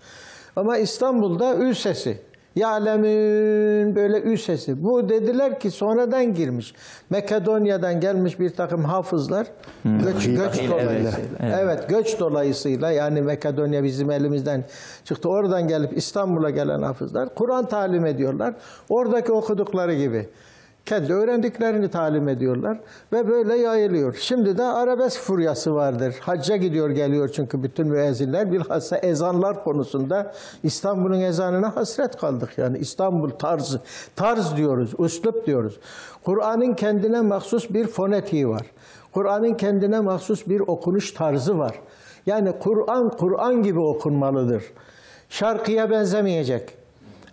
Ama İstanbul'da üsesi. Ya'lemün böyle üsesi. Bu dediler ki sonradan girmiş. Makedonya'dan gelmiş bir takım hafızlar göç, göç Dahil, dolayısıyla. evet. Evet. göç dolayısıyla yani Makedonya bizim elimizden çıktı. Oradan gelip İstanbul'a gelen hafızlar Kur'an talim ediyorlar. Oradaki okudukları gibi. Kendi öğrendiklerini talim ediyorlar ve böyle yayılıyor. Şimdi de arabesk furyası vardır. Hacca gidiyor geliyor çünkü bütün müezzinler bilhassa ezanlar konusunda İstanbul'un ezanına hasret kaldık. Yani İstanbul tarzı, tarz diyoruz, üslup diyoruz. Kur'an'ın kendine mahsus bir fonetiği var. Kur'an'ın kendine mahsus bir okunuş tarzı var. Yani Kur'an, Kur'an gibi okunmalıdır. Şarkıya benzemeyecek,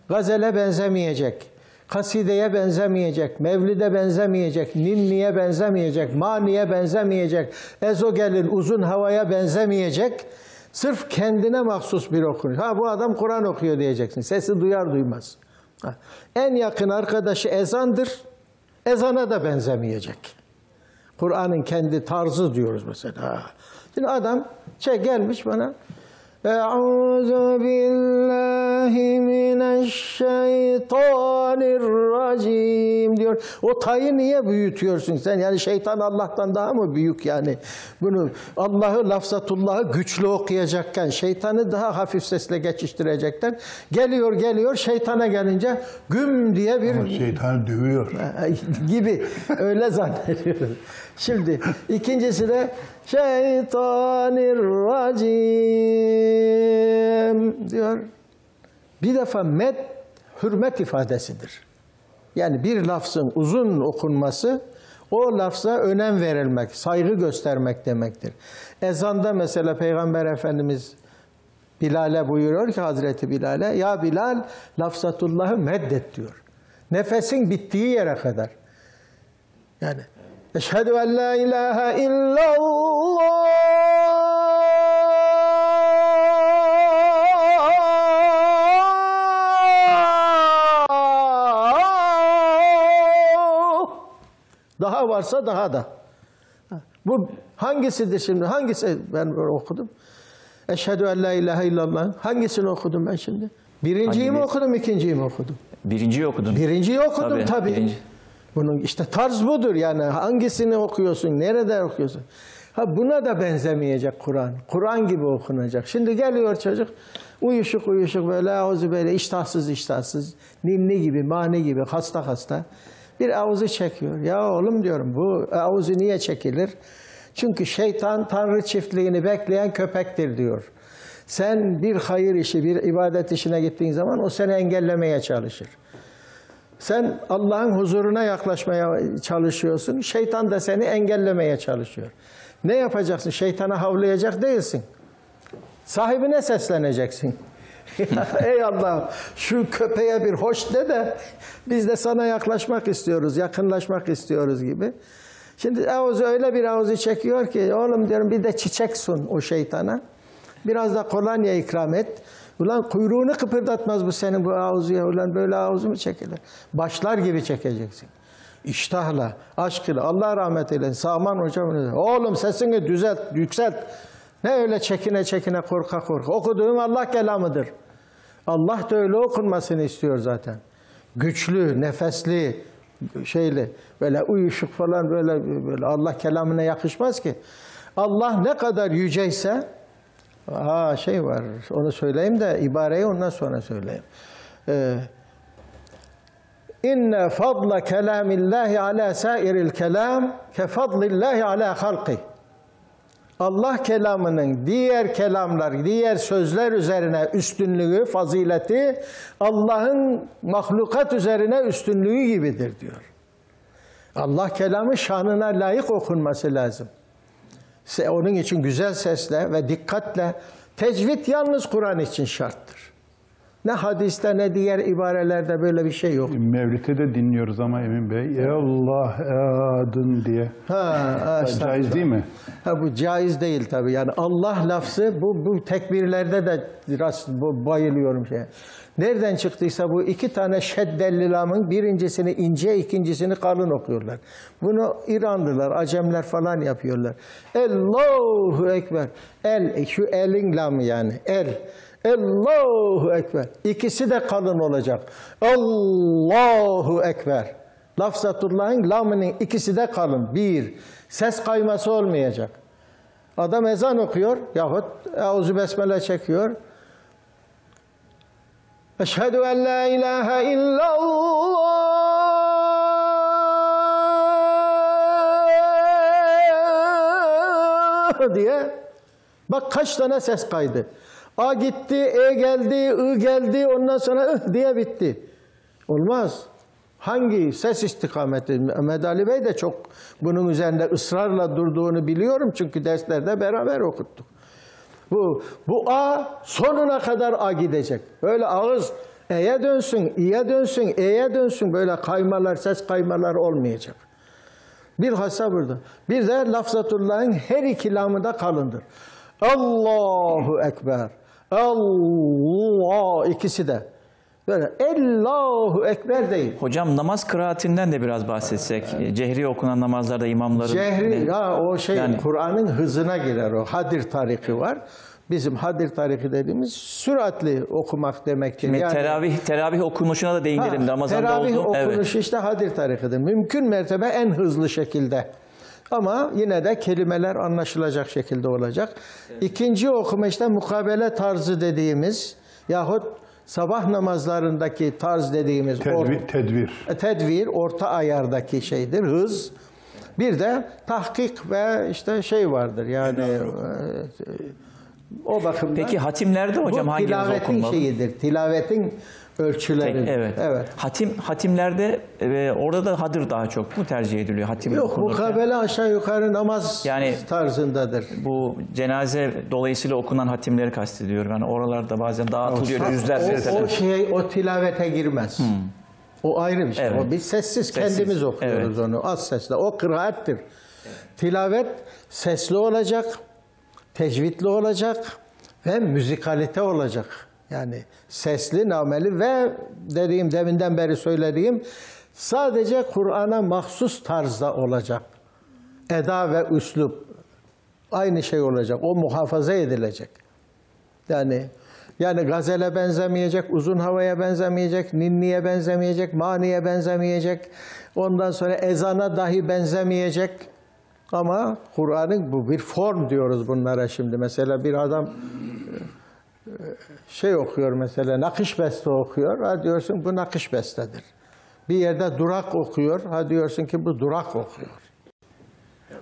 gazele benzemeyecek, kasideye benzemeyecek, mevlide benzemeyecek, ninniye benzemeyecek, maniye benzemeyecek, ezogelin uzun havaya benzemeyecek. Sırf kendine mahsus bir okunuş. Ha bu adam Kur'an okuyor diyeceksin. Sesi duyar duymaz. Ha. En yakın arkadaşı ezandır. Ezana da benzemeyecek. Kur'an'ın kendi tarzı diyoruz mesela. Şimdi adam şey gelmiş bana Euzu billahi mineşşeytanirracim diyor. O tayı niye büyütüyorsun sen? Yani şeytan Allah'tan daha mı büyük yani? Bunu Allah'ı lafzatullah'ı güçlü okuyacakken şeytanı daha hafif sesle geçiştirecekken geliyor geliyor şeytana gelince güm diye bir Ama şeytan dövüyor. gibi öyle zannediyoruz. Şimdi ikincisi de şeytanirracim diyor. Bir defa met hürmet ifadesidir. Yani bir lafzın uzun okunması o lafza önem verilmek, saygı göstermek demektir. Ezanda mesela Peygamber Efendimiz Bilal'e buyuruyor ki Hazreti Bilal'e ya Bilal lafzatullahı meddet diyor. Nefesin bittiği yere kadar. Yani Eşhedü en la ilahe illallah. Daha varsa daha da. Bu hangisidir şimdi? Hangisi ben böyle okudum? Eşhedü en la ilahe illallah. Hangisini okudum ben şimdi? Birinciyi mi okudum, ikinciyi mi okudum? Birinciyi okudun. Birinciyi okudum Tabii, tabii. birinci. Bunun işte tarz budur yani hangisini okuyorsun, nerede okuyorsun. Ha buna da benzemeyecek Kur'an. Kur'an gibi okunacak. Şimdi geliyor çocuk uyuşuk uyuşuk böyle avuzu böyle iştahsız iştahsız, ninni gibi, mani gibi, hasta hasta bir avuzu çekiyor. Ya oğlum diyorum bu avuzu niye çekilir? Çünkü şeytan tanrı çiftliğini bekleyen köpektir diyor. Sen bir hayır işi, bir ibadet işine gittiğin zaman o seni engellemeye çalışır. Sen Allah'ın huzuruna yaklaşmaya çalışıyorsun. Şeytan da seni engellemeye çalışıyor. Ne yapacaksın? Şeytana havlayacak değilsin. Sahibine sesleneceksin. Ey Allah şu köpeğe bir hoş de de biz de sana yaklaşmak istiyoruz, yakınlaşmak istiyoruz gibi. Şimdi avuzu öyle bir avuzu çekiyor ki oğlum diyorum bir de çiçek sun o şeytana. Biraz da kolonya ikram et. Ulan kuyruğunu kıpırdatmaz bu senin bu avuzuya. Ulan böyle avuzu mu çekilir? Başlar gibi çekeceksin. İştahla, aşkıyla. Allah rahmet eylesin. Sağman hocam. Oğlum sesini düzelt, yükselt. Ne öyle çekine çekine korka korka. Okuduğum Allah kelamıdır. Allah da öyle okunmasını istiyor zaten. Güçlü, nefesli, şeyli, böyle uyuşuk falan böyle, böyle Allah kelamına yakışmaz ki. Allah ne kadar yüceyse Aa şey var, onu söyleyeyim de ibareyi ondan sonra söyleyeyim. Ee, İnne fadla kelamillahi ala sairil kelam ke fadlillahi ala halqi. Allah kelamının diğer kelamlar, diğer sözler üzerine üstünlüğü, fazileti Allah'ın mahlukat üzerine üstünlüğü gibidir diyor. Allah kelamı şanına layık okunması lazım. Onun için güzel sesle ve dikkatle tecvid yalnız Kur'an için şarttır. Ne hadiste ne diğer ibarelerde böyle bir şey yok. Mevlid'e de dinliyoruz ama Emin Bey. Ey Allah adın diye. Ha, Caiz değil mi? Ha, bu caiz değil tabii. Yani Allah lafzı bu, bu tekbirlerde de rast, bayılıyorum şeye. Nereden çıktıysa bu iki tane şeddelli lamın birincisini ince, ikincisini kalın okuyorlar. Bunu İranlılar, Acemler falan yapıyorlar. Allahu Ekber. El, şu elin lamı yani. El. Allahu Ekber. İkisi de kalın olacak. Allahu Ekber. Lafzatullah'ın lamının ikisi de kalın. Bir. Ses kayması olmayacak. Adam ezan okuyor yahut Euzu Besmele çekiyor. Eşhedü en la ilahe illallah diye bak kaç tane ses kaydı. A gitti, E geldi, I geldi, ondan sonra ih diye bitti. Olmaz. Hangi ses istikameti? Mehmet Ali Bey de çok bunun üzerinde ısrarla durduğunu biliyorum çünkü derslerde beraber okuttuk. Bu, bu A sonuna kadar A gidecek. Böyle ağız E'ye dönsün, İ'ye dönsün, E'ye dönsün. Böyle kaymalar, ses kaymalar olmayacak. Bilhassa burada. Bir de lafzatullah'ın her iki lamı da kalındır. Allahu Ekber. Allah ikisi de. Böyle Allahu Ekber değil. Hocam namaz kıraatinden de biraz bahsetsek. Cehri okunan namazlarda imamların... Cehri, ya o şey Yani- Kur'an'ın hızına girer o. Hadir tariki var. Bizim hadir tariki dediğimiz süratli okumak demektir. Şimdi Yani- teravih, teravih okunuşuna da değinelim. Ha, Ramazan'da teravih oldu. Evet. okunuşu işte hadir tarikidir. Mümkün mertebe en hızlı şekilde. Ama yine de kelimeler anlaşılacak şekilde olacak. İkinci okuma işte mukabele tarzı dediğimiz yahut sabah namazlarındaki tarz dediğimiz or- Tedbir. tedbir. tedvir orta ayardaki şeydir, hız. Bir de tahkik ve işte şey vardır yani e, o bakımdan. Peki hatimlerde hocam bu hanginiz tilavetin okunmalı? şeyidir. Tilavetin ölçüleri. Tek- evet. evet. Hatim hatimlerde e, orada da hadır daha çok mu tercih ediliyor hatim Yok okunurken? mukabele aşağı yukarı namaz Yani- tarzındadır. Bu cenaze dolayısıyla okunan hatimleri kastediyorum. Yani oralarda bazen dağıtılıyor O- yüzlerce o, o şey o tilavete girmez. O ayrı bir şey. Evet. O biz sessiz, Sessiz, kendimiz okuyoruz evet. onu. Az sesle. O kıraattir. Tilavet sesli olacak, tecvidli olacak ve müzikalite olacak. Yani sesli, nameli ve dediğim deminden beri söylediğim sadece Kur'an'a mahsus tarzda olacak. Eda ve üslup aynı şey olacak. O muhafaza edilecek. Yani yani gazele benzemeyecek, uzun havaya benzemeyecek, ninniye benzemeyecek, maniye benzemeyecek. Ondan sonra ezana dahi benzemeyecek. Ama Kur'an'ın bu bir form diyoruz bunlara şimdi. Mesela bir adam şey okuyor mesela nakış beste okuyor. Ha diyorsun bu nakış bestedir. Bir yerde durak okuyor. Ha diyorsun ki bu durak okuyor.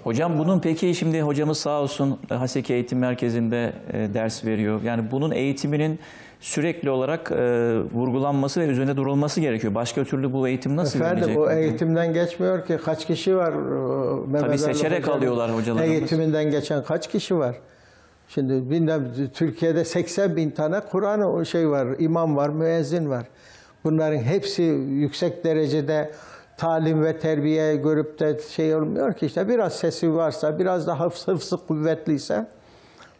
Hocam bunun peki şimdi hocamız sağ olsun Haseki Eğitim Merkezi'nde e, ders veriyor. Yani bunun eğitiminin sürekli olarak e, vurgulanması ve üzerinde durulması gerekiyor. Başka türlü bu eğitim nasıl Efendim verilecek? o eğitimden geçmiyor ki kaç kişi var? Mehmet Tabii seçerek Hoca'nın alıyorlar hocalarımız. Eğitiminden geçen kaç kişi var? Şimdi bilmem, Türkiye'de 80 bin tane Kur'an o şey var, imam var, müezzin var. Bunların hepsi yüksek derecede talim ve terbiye görüp de şey olmuyor ki işte biraz sesi varsa, biraz da hafız, hıfzı kuvvetliyse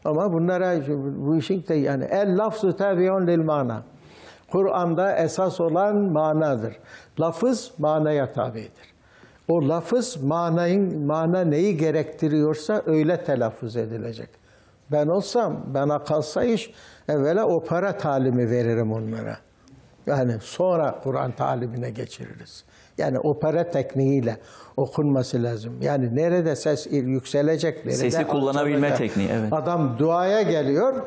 ama bunlara bu işin de yani el lafzu tabiun lil mana. Kur'an'da esas olan manadır. Lafız manaya tabidir. O lafız manayın mana neyi gerektiriyorsa öyle telaffuz edilecek. Ben olsam, bana kalsa iş evvela opera talimi veririm onlara. Yani sonra Kur'an talimine geçiririz. Yani opera tekniğiyle okunması lazım. Yani nerede ses yükselecek, nerede Sesi kullanabilme alçalacak. tekniği, evet. Adam duaya geliyor,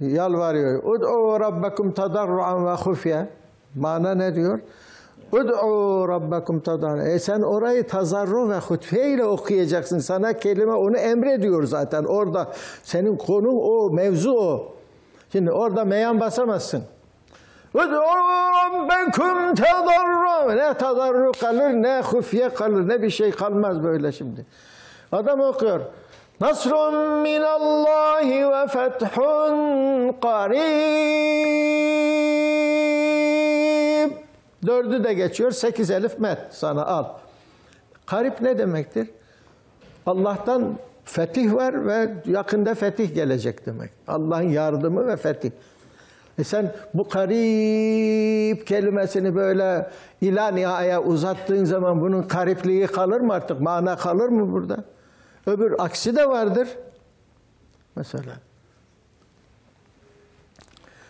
yalvarıyor. Ud'u rabbakum tadarruan ve hufya. Mana ne diyor? Ud'u rabbakum tadarruan. E sen orayı tazarru ve hutfe ile okuyacaksın. Sana kelime onu emrediyor zaten. Orada senin konun o, mevzu o. Şimdi orada meyan basamazsın. Ud'u rabbakum tadarruan. Ne tadarru kalır, ne hufye kalır, ne bir şey kalmaz böyle şimdi. Adam okuyor. Nasrun minallahi ve fethun qarib. Dördü de geçiyor. Sekiz elif met sana al. Karip ne demektir? Allah'tan fetih var ve yakında fetih gelecek demek. Allah'ın yardımı ve fetih. E sen bu karip kelimesini böyle ila nihaya uzattığın zaman bunun karipliği kalır mı artık? Mana kalır mı burada? Öbür aksi de vardır. Mesela.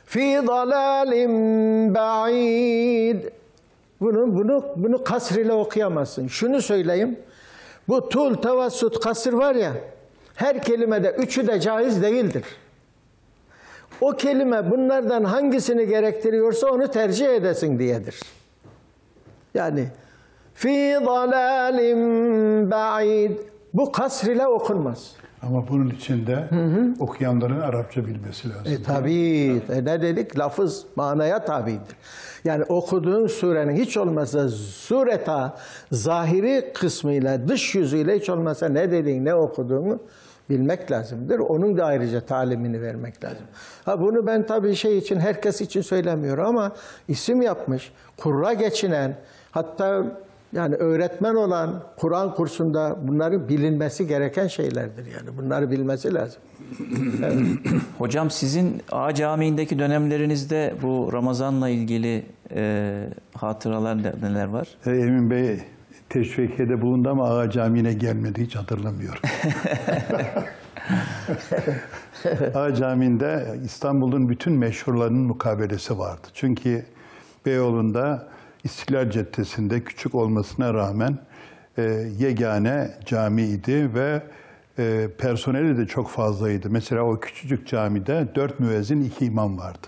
Fi dalalim ba'id. Bunu bunu bunu kasr ile okuyamazsın. Şunu söyleyeyim. Bu tul, tevassut, kasır var ya. Her kelimede üçü de caiz değildir. O kelime bunlardan hangisini gerektiriyorsa onu tercih edesin diyedir. Yani fi dalalim ba'id. Bu kasr ile okunmaz. Ama bunun içinde okuyanların Arapça bilmesi lazım. E tabi ne dedik? Lafız manaya tabidir. Yani okuduğun surenin hiç olmazsa sureta zahiri kısmıyla dış yüzüyle hiç olmazsa ne dediğin ne okuduğunu bilmek lazımdır. Onun da ayrıca talimini vermek lazım. Ha bunu ben tabii şey için herkes için söylemiyorum ama isim yapmış, kurra geçinen hatta yani öğretmen olan Kur'an kursunda bunların bilinmesi gereken şeylerdir yani. Bunları bilmesi lazım. Hocam sizin A Camii'ndeki dönemlerinizde bu Ramazan'la ilgili e, hatıralar ne- neler var? E, Emin Bey teşvikiyede bulundu ama Ağa Camii'ne gelmedi hiç hatırlamıyorum. Ağa Camii'nde İstanbul'un bütün meşhurlarının mukabelesi vardı. Çünkü Beyoğlu'nda İstiklal Caddesi'nde küçük olmasına rağmen e, yegane camiydi ve e, personeli de çok fazlaydı. Mesela o küçücük camide dört müezzin, iki imam vardı.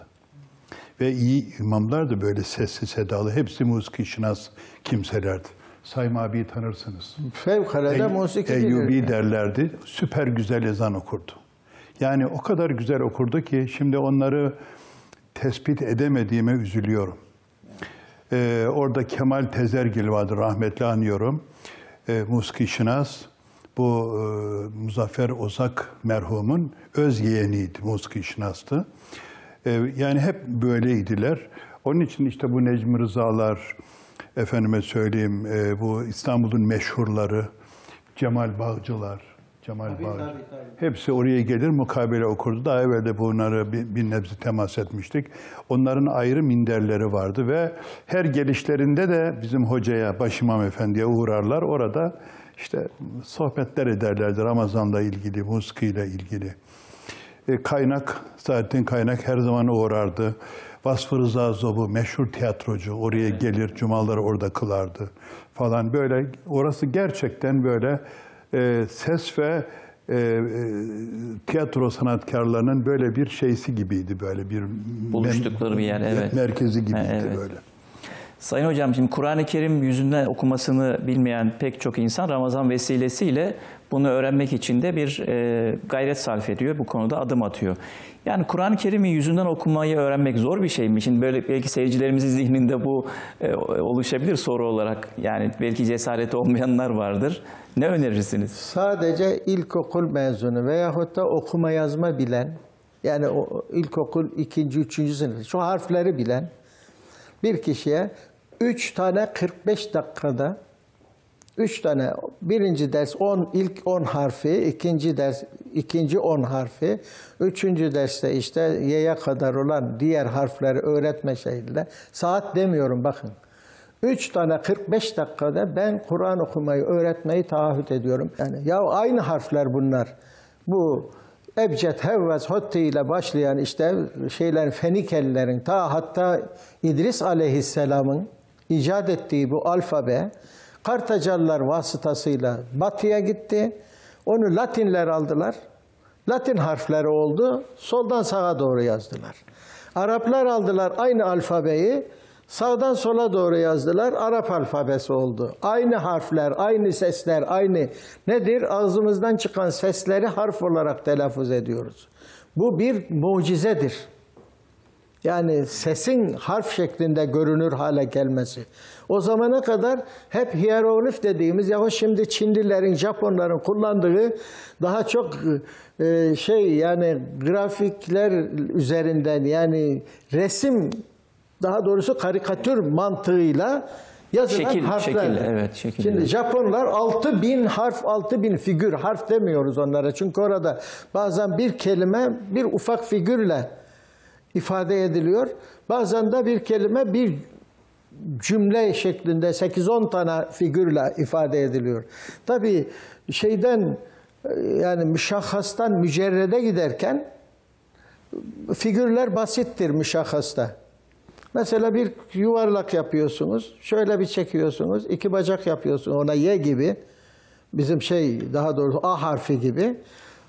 Ve iyi imamlar da böyle sessiz sedalı. Hepsi musiki şinas kimselerdi. Saim abiyi tanırsınız. Fevkalade musiki Eyyubi bilir. derlerdi. Süper güzel ezan okurdu. Yani o kadar güzel okurdu ki şimdi onları tespit edemediğime üzülüyorum. Ee, orada Kemal Tezergil vardı rahmetli anıyorum. Ee, Muski Şinas. Bu e, Muzaffer Ozak merhumun öz yeğeniydi, Muski Şinas'tı. Ee, yani hep böyleydiler. Onun için işte bu Necmi Rızalar, efendime söyleyeyim e, bu İstanbul'un meşhurları, Cemal Bağcılar, Cemal Bağcı. Hepsi oraya gelir mukabele okurdu. Daha evvel de bunları bir, bir nebze temas etmiştik. Onların ayrı minderleri vardı ve her gelişlerinde de bizim hocaya, Başimam Efendi'ye uğrarlar. Orada işte sohbetler ederlerdi Ramazan'la ilgili, muskiyle ilgili. E, kaynak, zaten kaynak her zaman uğrardı. Vasfı Rıza Zobu, meşhur tiyatrocu, oraya gelir, cumaları orada kılardı falan. Böyle, orası gerçekten böyle e, ses ve e, e, tiyatro sanatkarlarının böyle bir şeysi gibiydi böyle bir Buluştukları bir yer, evet. merkezi gibiydi Ha, evet. böyle. Sayın Hocam şimdi Kur'an-ı Kerim yüzünden okumasını bilmeyen pek çok insan Ramazan vesilesiyle bunu öğrenmek için de bir e, gayret sarf ediyor. Bu konuda adım atıyor. Yani Kur'an-ı Kerim'i yüzünden okumayı öğrenmek zor bir şey mi? Şimdi böyle belki seyircilerimizin zihninde bu e, oluşabilir soru olarak. Yani belki cesareti olmayanlar vardır. Ne önerirsiniz? Sadece ilkokul mezunu veyahut da okuma yazma bilen, yani o ilkokul ikinci, üçüncü sınıf, şu harfleri bilen bir kişiye üç tane 45 dakikada üç tane birinci ders 10 ilk 10 harfi, ikinci ders ikinci 10 harfi, üçüncü derste işte y'ye kadar olan diğer harfleri öğretme şeyiyle saat demiyorum bakın. Üç tane 45 dakikada ben Kur'an okumayı öğretmeyi taahhüt ediyorum. Yani ya aynı harfler bunlar. Bu Ebced, Hevvez, Hotti ile başlayan işte şeylerin, Fenikelilerin ta hatta İdris aleyhisselamın icat ettiği bu alfabe Kartacalılar vasıtasıyla batıya gitti. Onu Latinler aldılar. Latin harfleri oldu. Soldan sağa doğru yazdılar. Araplar aldılar aynı alfabeyi. Sağdan sola doğru yazdılar. Arap alfabesi oldu. Aynı harfler, aynı sesler, aynı nedir? Ağzımızdan çıkan sesleri harf olarak telaffuz ediyoruz. Bu bir mucizedir. Yani sesin harf şeklinde görünür hale gelmesi. O zamana kadar hep hieroglif dediğimiz yahut şimdi Çinlilerin, Japonların kullandığı daha çok e, şey yani grafikler üzerinden yani resim daha doğrusu karikatür mantığıyla yazılan Şekil, harfler. şekil, evet, şekil. Şimdi Japonlar 6000 harf, 6000 figür, harf demiyoruz onlara. Çünkü orada bazen bir kelime bir ufak figürle ifade ediliyor. Bazen de bir kelime bir cümle şeklinde 8-10 tane figürle ifade ediliyor. Tabii şeyden yani müşahhastan mücerrede giderken figürler basittir müşahhasta. Mesela bir yuvarlak yapıyorsunuz, şöyle bir çekiyorsunuz, iki bacak yapıyorsunuz ona Y gibi, bizim şey daha doğrusu A harfi gibi.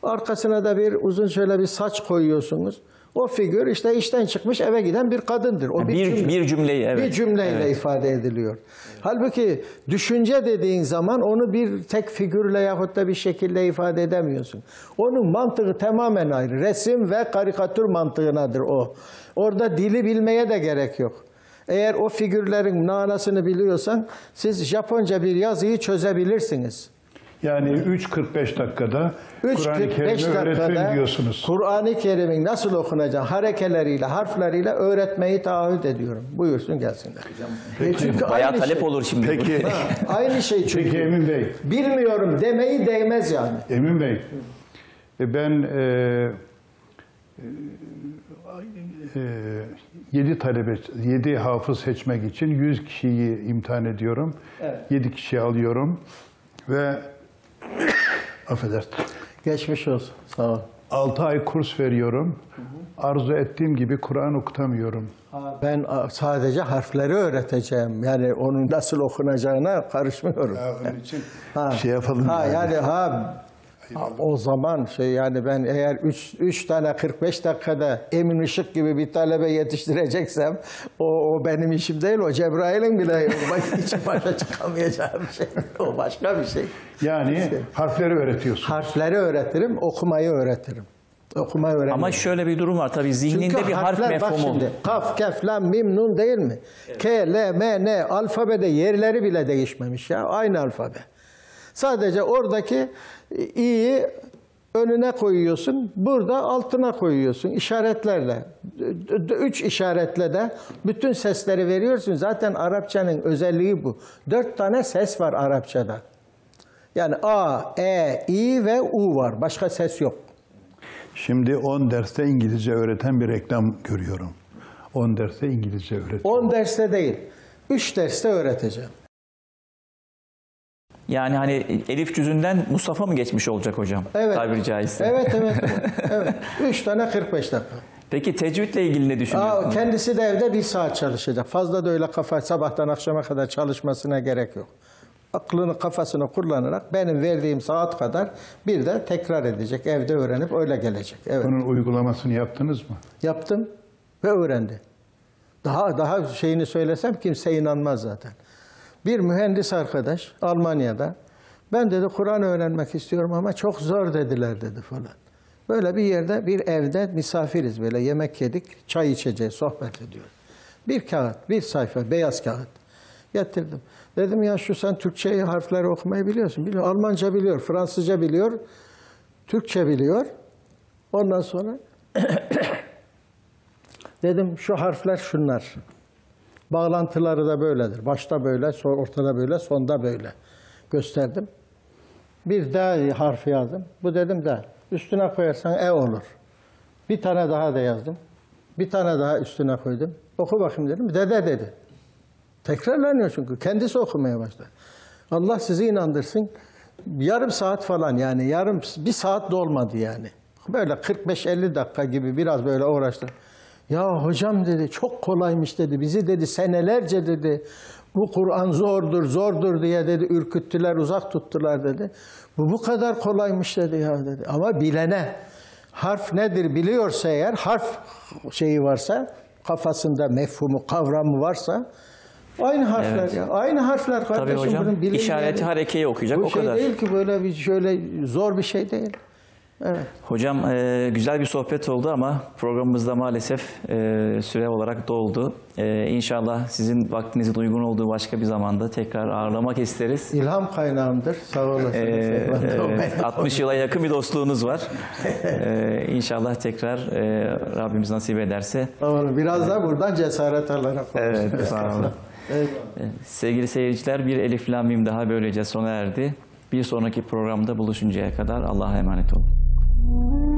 Arkasına da bir uzun şöyle bir saç koyuyorsunuz. O figür işte işten çıkmış eve giden bir kadındır. O Bir- bir cümleyi, evet. Bir cümleyle Evet. ifade ediliyor. Halbuki düşünce dediğin zaman onu bir tek figürle yahut da bir şekilde ifade edemiyorsun. Onun mantığı tamamen ayrı. Resim ve karikatür mantığınadır o. Orada dili bilmeye de gerek yok. Eğer o figürlerin manasını biliyorsan siz Japonca bir yazıyı çözebilirsiniz. Yani 3.45 dakikada Kur'an-ı 3-45 Kerim'i dakikada diyorsunuz. Kur'an-ı Kerim'in nasıl okunacak harekeleriyle, harfleriyle öğretmeyi taahhüt ediyorum. Buyursun gelsinler. E çünkü Bayağı aynı talep şey. olur şimdi. Peki, Aynı şey çünkü. peki Emin Bey, Bilmiyorum demeyi değmez yani. Emin Bey, e, ben e, e, 7 talebe, 7 hafız seçmek için 100 kişiyi imtihan ediyorum. Evet. 7 kişi alıyorum ve affedersin. Geçmiş olsun. Sağ ol. 6 ay kurs veriyorum. Arzu ettiğim gibi Kur'an okutamıyorum. Ben sadece harfleri öğreteceğim. Yani onun nasıl okunacağına karışmıyorum. Ya onun için Ha. şey yapalım. Ha yani. yani ha O zaman şey yani ben eğer 3 3 tane 45 dakikada Emin Işık gibi bir talebe yetiştireceksem o, o benim işim değil o Cebrail'in bile için başa çıkamayacağı bir şey. O başka bir şey. Yani harfleri öğretiyorsun. Harfleri öğretirim, okumayı öğretirim. Okumayı öğrenirim. Ama şöyle bir durum var tabii zihninde Çünkü bir harf bak mefhumu. şimdi kaf, kef, lam, mim, nun değil mi? K, L, M, N alfabede yerleri bile değişmemiş ya. Aynı alfabe. Sadece oradaki i'yi önüne koyuyorsun. Burada altına koyuyorsun işaretlerle. Üç işaretle de bütün sesleri veriyorsun. Zaten Arapçanın özelliği bu. Dört tane ses var Arapçada. Yani A, E, I ve U var. Başka ses yok. Şimdi 10 derste İngilizce öğreten bir reklam görüyorum. 10 derste İngilizce öğret. 10 derste değil. 3 derste öğreteceğim. Yani hani Elif cüzünden Mustafa mı geçmiş olacak hocam? Evet. Tabiri caizse. Evet evet. evet. 3 tane 45 dakika. Peki tecvidle ilgili ne Aa, düşünüyorsunuz? kendisi de evde bir saat çalışacak. Fazla da öyle kafa sabahtan akşama kadar çalışmasına gerek yok. Aklını kafasını kullanarak benim verdiğim saat kadar bir de tekrar edecek. Evde öğrenip öyle gelecek. Evet. Bunun uygulamasını yaptınız mı? Yaptım ve öğrendi. Daha daha şeyini söylesem kimse inanmaz zaten. Bir mühendis arkadaş Almanya'da ben dedi Kur'an öğrenmek istiyorum ama çok zor dediler dedi falan. Böyle bir yerde bir evde misafiriz böyle yemek yedik, çay içeceğiz, sohbet ediyoruz. Bir kağıt, bir sayfa, beyaz kağıt getirdim. Dedim ya şu sen Türkçeyi harfleri okumayı biliyorsun. Biliyor. Almanca biliyor, Fransızca biliyor, Türkçe biliyor. Ondan sonra Dedim şu harfler şunlar. Bağlantıları da böyledir. Başta böyle, son- ortada böyle, sonda böyle. Gösterdim. Bir D harfi yazdım. Bu dedim D. Üstüne koyarsan E olur. Bir tane daha da yazdım. Bir tane daha üstüne koydum. Oku bakayım dedim. Dede dedi. Tekrarlanıyor çünkü. Kendisi okumaya başladı. Allah sizi inandırsın. Yarım saat falan yani yarım bir saat dolmadı yani. Böyle 45-50 dakika gibi biraz böyle uğraştı. Ya hocam dedi çok kolaymış dedi. Bizi dedi senelerce dedi bu Kur'an zordur zordur diye dedi ürküttüler uzak tuttular dedi. Bu bu kadar kolaymış dedi ya dedi. Ama bilene harf nedir biliyorsa eğer harf şeyi varsa kafasında mefhumu kavramı varsa aynı harfler Evet. ya. Aynı harfler Tabii kardeşim. hocam. bunun İşareti harekeyi okuyacak Bu o şey kadar. değil ki böyle bir şöyle zor bir şey değil. Evet. Hocam e, güzel bir sohbet oldu ama programımızda maalesef e, süre olarak doldu. E, inşallah sizin vaktinizin uygun olduğu başka bir zamanda tekrar ağırlamak isteriz. İlham kaynağımdır. Sağ olasınız. E, e, 60 yıla yakın bir dostluğunuz var. E, inşallah tekrar e, Rabbimiz nasip ederse. Olun. Biraz da buradan cesaret alarak Evet, sağ olun. Eyvallah. E, Sevgili seyirciler bir Elif Lam Mim daha böylece sona erdi. Bir sonraki programda buluşuncaya kadar Allah'a emanet olun. Mm-hmm.